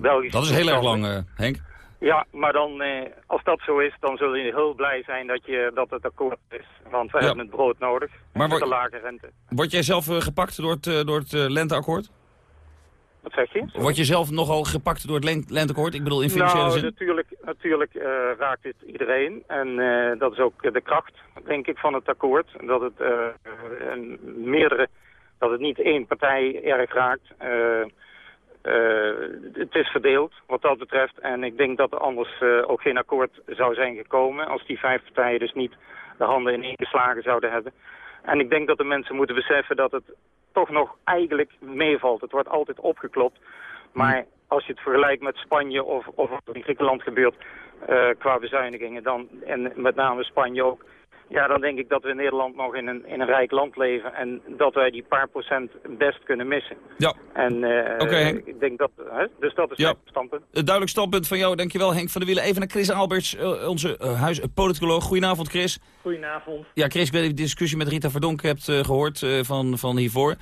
Belgisch. Dat is heel erg lang, Henk. Ja, maar dan, eh, als dat zo is, dan zul je heel blij zijn dat, je, dat het akkoord is. Want we ja. hebben het brood nodig. Maar met de lage rente. Word jij zelf uh, gepakt door het, uh, door het lenteakkoord? Wat zeg je? Word je zelf nogal gepakt door het lenteakkoord? Ik bedoel in financiële nou, zin? natuurlijk, natuurlijk raakt dit iedereen. En dat is ook de kracht, denk ik, van het akkoord. Dat het meerdere, dat het niet één partij erg raakt. Uh, het is verdeeld wat dat betreft. En ik denk dat er anders uh, ook geen akkoord zou zijn gekomen... als die vijf partijen dus niet de handen in geslagen zouden hebben. En ik denk dat de mensen moeten beseffen dat het toch nog eigenlijk meevalt. Het wordt altijd opgeklopt. Maar als je het vergelijkt met Spanje of, of wat in Griekenland gebeurt... Uh, qua bezuinigingen, dan, en met name Spanje ook... Ja, dan denk ik dat we in Nederland nog in een, in een rijk land leven... en dat wij die paar procent best kunnen missen. Ja. En uh, okay, ik denk dat... Hè, dus dat is ja. mijn standpunt. Het duidelijk standpunt van jou, dankjewel Henk van der Wielen. Even naar Chris Alberts, uh, onze uh, huispoliticoloog. Goedenavond Chris. Goedenavond. Ja, Chris, ik weet dat je de discussie met Rita Verdonk hebt gehoord van, van hiervoor.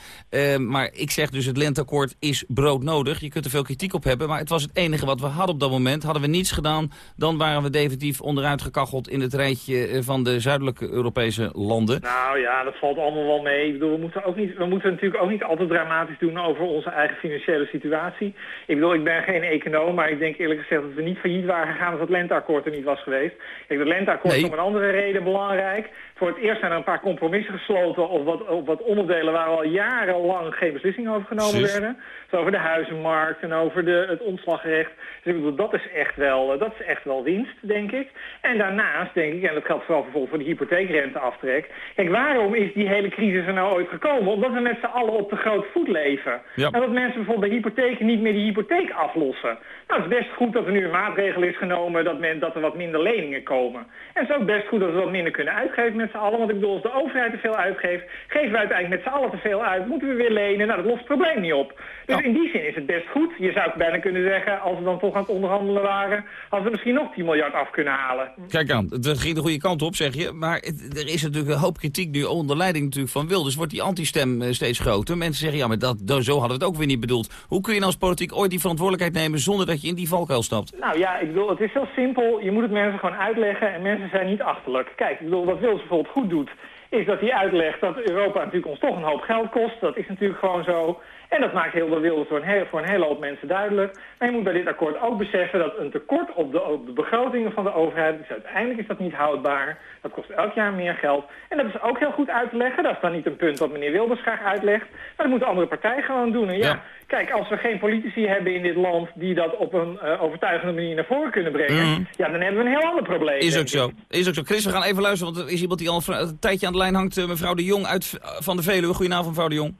maar ik zeg dus, het lenteakkoord is broodnodig. Je kunt er veel kritiek op hebben, maar het was het enige wat we hadden op dat moment. Hadden we niets gedaan, dan waren we definitief onderuit gekacheld in het rijtje van de zuidelijke Europese landen. Nou ja, dat valt allemaal wel mee. Ik bedoel, we moeten, ook niet, we moeten natuurlijk ook niet altijd dramatisch doen over onze eigen financiële situatie. Ik bedoel, ik ben geen econoom, maar ik denk eerlijk gezegd dat we niet failliet waren gegaan als het lenteakkoord er niet was geweest. Kijk, het lenteakkoord nee. is om een andere reden belangrijk belangrijk. Voor het eerst zijn er een paar compromissen gesloten op wat, op wat onderdelen waar al jarenlang geen beslissingen over genomen Precies. werden. Dus over de huizenmarkt en over de, het ontslagrecht. Dus ik bedoel, dat is, echt wel, dat is echt wel winst, denk ik. En daarnaast denk ik, en dat geldt vooral bijvoorbeeld voor de hypotheekrenteaftrek. Kijk, waarom is die hele crisis er nou ooit gekomen? Omdat we met z'n allen op de grote voet leven. Ja. En dat mensen bijvoorbeeld bij hypotheken niet meer die hypotheek aflossen. Nou, het is best goed dat er nu een maatregel is genomen dat, men, dat er wat minder leningen komen. En het is ook best goed dat we wat minder kunnen uitgeven met z'n allen. Want ik bedoel, als de overheid te veel uitgeeft, geven we uiteindelijk met z'n allen te veel uit. Moeten we weer lenen? Nou, dat lost het probleem niet op. Dus in die zin is het best goed. Je zou bijna kunnen zeggen, als we dan toch aan het onderhandelen waren, hadden we misschien nog 10 miljard af kunnen halen. Kijk aan, het ging de goede kant op, zeg je. Maar het, er is natuurlijk een hoop kritiek nu onder leiding natuurlijk van Wilders. Wordt die antistem uh, steeds groter. Mensen zeggen, ja, maar dat, zo hadden we het ook weer niet bedoeld. Hoe kun je nou als politiek ooit die verantwoordelijkheid nemen zonder dat je in die valkuil stapt? Nou ja, ik bedoel, het is heel simpel. Je moet het mensen gewoon uitleggen en mensen zijn niet achterlijk. Kijk, ik bedoel, wat Wilders goed doet, is dat hij uitlegt dat Europa natuurlijk ons toch een hoop geld kost. Dat is natuurlijk gewoon zo. En dat maakt heel veel Wilders voor een, heel, voor een hele hoop mensen duidelijk. Maar je moet bij dit akkoord ook beseffen dat een tekort op de, op de begrotingen van de overheid... dus uiteindelijk is dat niet houdbaar. Dat kost elk jaar meer geld. En dat is ook heel goed uit te leggen. Dat is dan niet een punt wat meneer Wilders graag uitlegt. Maar dat moeten andere partijen gewoon doen. En ja, ja. Kijk, als we geen politici hebben in dit land... die dat op een uh, overtuigende manier naar voren kunnen brengen... Mm. ja, dan hebben we een heel ander probleem. Is ook zo. Is ook zo. Chris, we gaan even luisteren, want er is iemand die al een tijdje aan de lijn hangt. Mevrouw de Jong uit Van de Veluwe. Goedenavond, mevrouw de Jong.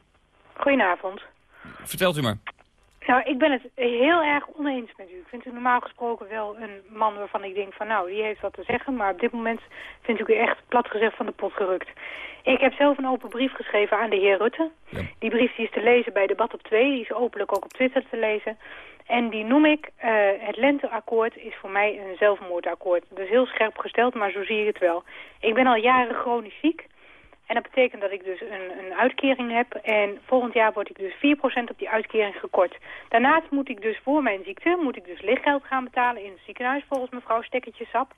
Goedenavond. Vertelt u maar. Nou, ik ben het heel erg oneens met u. Ik vind u normaal gesproken wel een man waarvan ik denk van nou, die heeft wat te zeggen. Maar op dit moment vind ik u echt plat gezegd van de pot gerukt. Ik heb zelf een open brief geschreven aan de heer Rutte. Ja. Die brief die is te lezen bij Debat op 2. Die is openlijk ook op Twitter te lezen. En die noem ik, uh, het lenteakkoord is voor mij een zelfmoordakkoord. Dat is heel scherp gesteld, maar zo zie ik het wel. Ik ben al jaren chronisch ziek. En dat betekent dat ik dus een, een uitkering heb. En volgend jaar word ik dus 4% op die uitkering gekort. Daarnaast moet ik dus voor mijn ziekte moet ik dus lichtgeld gaan betalen in het ziekenhuis volgens mevrouw Stekkertjesap.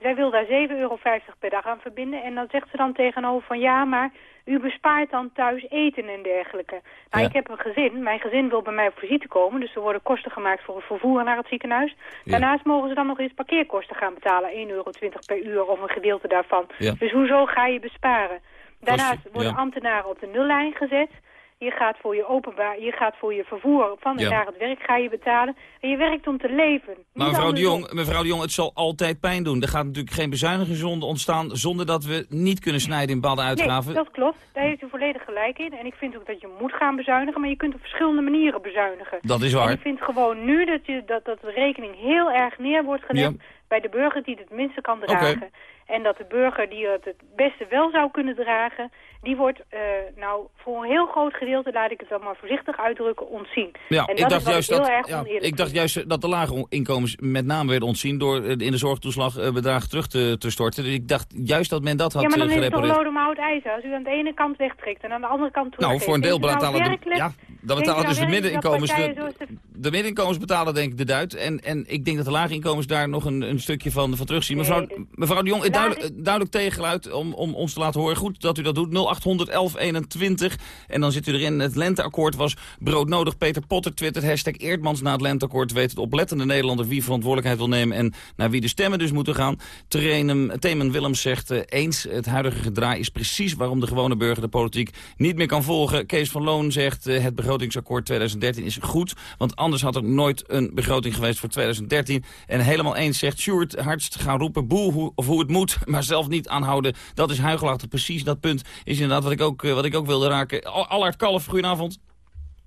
Zij wil daar 7,50 euro per dag aan verbinden. En dan zegt ze dan tegenover van ja, maar u bespaart dan thuis eten en dergelijke. Nou, ik heb een gezin. Mijn gezin wil bij mij op visite komen. Dus er worden kosten gemaakt voor het vervoer naar het ziekenhuis. Daarnaast mogen ze dan nog eens parkeerkosten gaan betalen. 1,20 euro per uur of een gedeelte daarvan. Dus hoezo ga je besparen? Daarnaast worden ambtenaren op de nullijn gezet. Je gaat voor je openbaar, je gaat voor je vervoer van en naar het werk ga je betalen. En je werkt om te leven. Maar mevrouw de, Jong, mevrouw de Jong, het zal altijd pijn doen. Er gaat natuurlijk geen bezuiniging ontstaan zonder dat we niet kunnen snijden in bepaalde uitgaven. Nee, dat klopt. Daar heeft u volledig gelijk in. En ik vind ook dat je moet gaan bezuinigen, maar je kunt op verschillende manieren bezuinigen. Dat is waar. En ik vind gewoon nu dat, je, dat, dat de rekening heel erg neer wordt gelegd bij de burger die het minste kan dragen. En dat de burger die het het beste wel zou kunnen dragen... die wordt uh, nou voor een heel groot gedeelte, laat ik het dan maar voorzichtig uitdrukken, ontzien. Ja, en dat ik dacht juist dat, ja, ik dacht juist dat de lage inkomens met name werden ontzien... door eh, in de zorgtoeslag uh, bedragen terug te, te, storten. Dus ik dacht juist dat men dat had Ja, maar dan is het toch lodem oud ijzer. Als u aan de ene kant wegtrekt en aan de andere kant teruggeeft. Nou, voor een deel nou betalen... de, ja, dat betalen dus de middeninkomens... De, de middeninkomens betalen denk ik de Duit. En, en ik denk dat de lage inkomens daar nog een, een stukje van, van terugzien. Mevrouw, mevrouw de Jong, duidelijk, duidelijk tegengeluid om, om ons te laten horen. Goed dat u dat doet. 0800 1121. En dan zit u erin. Het lenteakkoord was broodnodig. Peter Potter twittert hashtag Eerdmans na het lenteakkoord. Weet het oplettende Nederlander wie verantwoordelijkheid wil nemen. En naar wie de stemmen dus moeten gaan. Terenem, Themen Willems zegt uh, eens. Het huidige gedraai is precies waarom de gewone burger de politiek niet meer kan volgen. Kees van Loon zegt uh, het begrotingsakkoord 2013 is goed. Want anders had er nooit een begroting geweest voor 2013. En helemaal eens zegt Sjoerd hardst gaan roepen boe hoe, of hoe het moet. Maar zelf niet aanhouden. Dat is huigelachtig. Precies dat punt is inderdaad wat ik ook, wat ik ook wilde raken. Allard Kalf, goedenavond.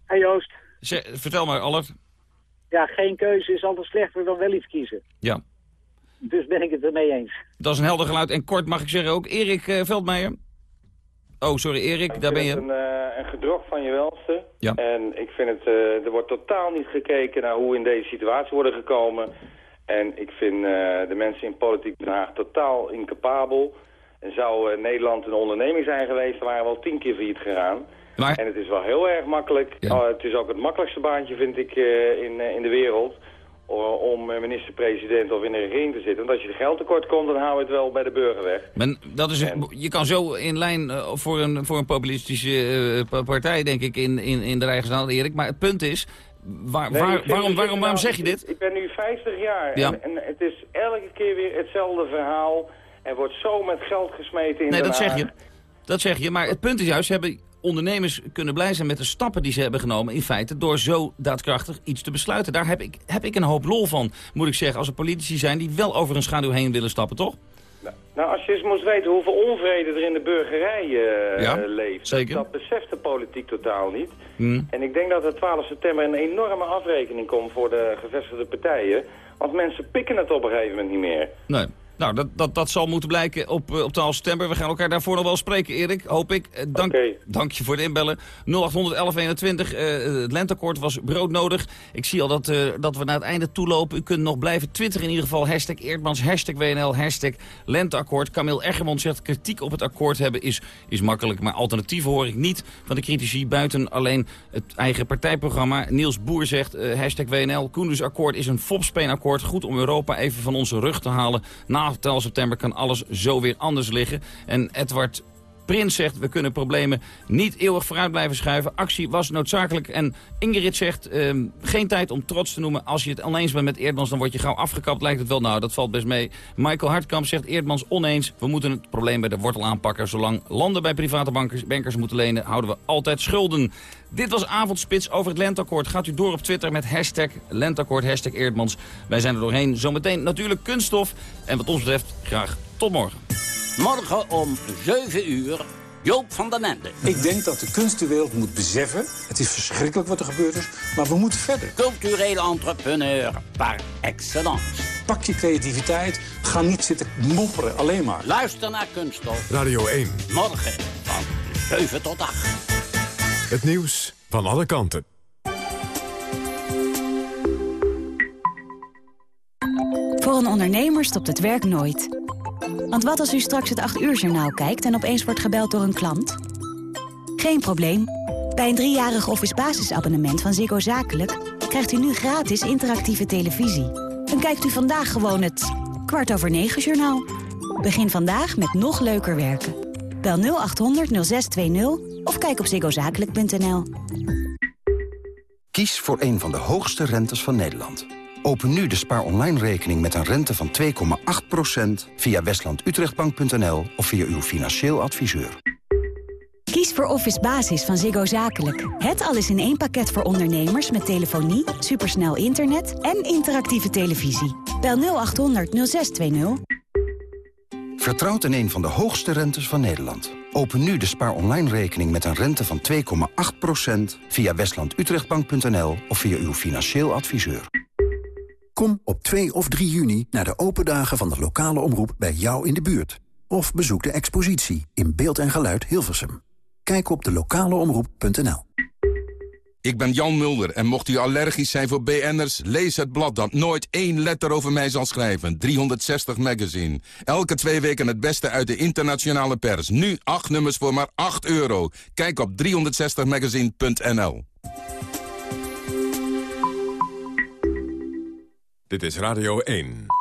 Hey Joost. vertel maar, Allard. Ja, geen keuze is altijd slechter dan wel iets kiezen. Ja. Dus ben ik het ermee eens. Dat is een helder geluid. En kort mag ik zeggen ook, Erik uh, Veldmeijer. Oh, sorry Erik, daar ben je. Een, uh, een gedrog van je welste. Ja. En ik vind het, uh, er wordt totaal niet gekeken naar hoe we in deze situatie worden gekomen. En ik vind uh, de mensen in politiek Den Haag totaal incapabel. En zou Nederland een onderneming zijn geweest, dan waren we al tien keer failliet gegaan. Maar... En het is wel heel erg makkelijk. Ja. Oh, het is ook het makkelijkste baantje, vind ik, in, in de wereld om minister-president of in de regering te zitten. Want als je geld tekort komt, dan hou je het wel bij de burger weg. Men, dat is, je kan zo in lijn uh, voor, een, voor een populistische uh, partij, denk ik, in, in, in de Rijkszaal, Erik. Maar het punt is, waar, nee, waar, waarom, waarom, waarom zeg je dit? Ik ben nu 50 jaar ja. en, en, het is elke keer weer hetzelfde verhaal. Er wordt zo met geld gesmeten in Nee, dat zeg je. Dat zeg je, maar het punt is juist, ze hebben ondernemers kunnen blij zijn met de stappen die ze hebben genomen... in feite door zo daadkrachtig iets te besluiten. Daar heb ik, heb ik een hoop lol van, moet ik zeggen... als er politici zijn die wel over een schaduw heen willen stappen, toch? Nou, nou als je eens moest weten hoeveel onvrede er in de burgerij uh, ja, leeft... Zeker. dat beseft de politiek totaal niet. Hmm. En ik denk dat er 12 september een enorme afrekening komt voor de gevestigde partijen... want mensen pikken het op een gegeven moment niet meer. Nee. Nou, dat, dat, dat zal moeten blijken op, op 12 september. We gaan elkaar daarvoor nog wel spreken, Erik. Hoop ik. Eh, dank, okay. dank je voor het inbellen. 0800 1121. Uh, het lentekort was broodnodig. Ik zie al dat, uh, dat we naar het einde toelopen. U kunt nog blijven twitteren in ieder geval. Hashtag Eerdmans, hashtag WNL, hashtag lenteakkoord. Camille Eggermond zegt kritiek op het akkoord hebben is, is makkelijk. Maar alternatieven hoor ik niet van de critici buiten alleen het eigen partijprogramma. Niels Boer zegt uh, hashtag WNL. Koenders akkoord is een fopspeenakkoord. Goed om Europa even van onze rug te halen. Na 12 september kan alles zo weer anders liggen. En Edward Prins zegt, we kunnen problemen niet eeuwig vooruit blijven schuiven. Actie was noodzakelijk. En Ingrid zegt, eh, geen tijd om trots te noemen. Als je het oneens bent met Eerdmans, dan word je gauw afgekapt. Lijkt het wel, nou, dat valt best mee. Michael Hartkamp zegt, Eerdmans oneens. We moeten het probleem bij de wortel aanpakken. Zolang landen bij private bankers, bankers moeten lenen, houden we altijd schulden. Dit was Avondspits over het Lentakkoord. Gaat u door op Twitter met hashtag Lentakkoord, hashtag Eerdmans. Wij zijn er doorheen. Zometeen natuurlijk kunststof. En wat ons betreft, graag tot morgen. Morgen om 7 uur, Joop van den Ende. Ik denk dat de kunstenwereld moet beseffen... het is verschrikkelijk wat er gebeurd is, maar we moeten verder. Culturele entrepreneur par excellence. Pak je creativiteit, ga niet zitten mopperen, alleen maar. Luister naar Kunststof. Radio 1. Morgen van 7 tot 8. Het nieuws van alle kanten. Voor een ondernemer stopt het werk nooit Want wat als u straks het 8 uur journaal kijkt en opeens wordt gebeld door een klant? Geen probleem. Bij een driejarig office basisabonnement van Ziggo Zakelijk... krijgt u nu gratis interactieve televisie. En kijkt u vandaag gewoon het kwart over negen journaal. Begin vandaag met nog leuker werken. Bel 0800 0620 of kijk op ziggozakelijk.nl. Kies voor een van de hoogste rentes van Nederland. Open nu de Spaar Online rekening met een rente van 2,8% via westlandutrechtbank.nl of via uw financieel adviseur. Kies voor Office Basis van Ziggo Zakelijk. Het alles in één pakket voor ondernemers met telefonie, supersnel internet en interactieve televisie. Bel 0800 0620. Vertrouwt in een van de hoogste rentes van Nederland. Open nu de Spaar Online rekening met een rente van 2,8% via westlandutrechtbank.nl of via uw financieel adviseur. Kom op 2 of 3 juni naar de open dagen van de lokale omroep bij jou in de buurt. Of bezoek de expositie in beeld en geluid Hilversum. Kijk op de lokaleomroep.nl. Ik ben Jan Mulder en mocht u allergisch zijn voor BN'ers... lees het blad dat nooit één letter over mij zal schrijven. 360 Magazine. Elke twee weken het beste uit de internationale pers. Nu acht nummers voor maar 8 euro. Kijk op 360magazine.nl. Dit is Radio 1.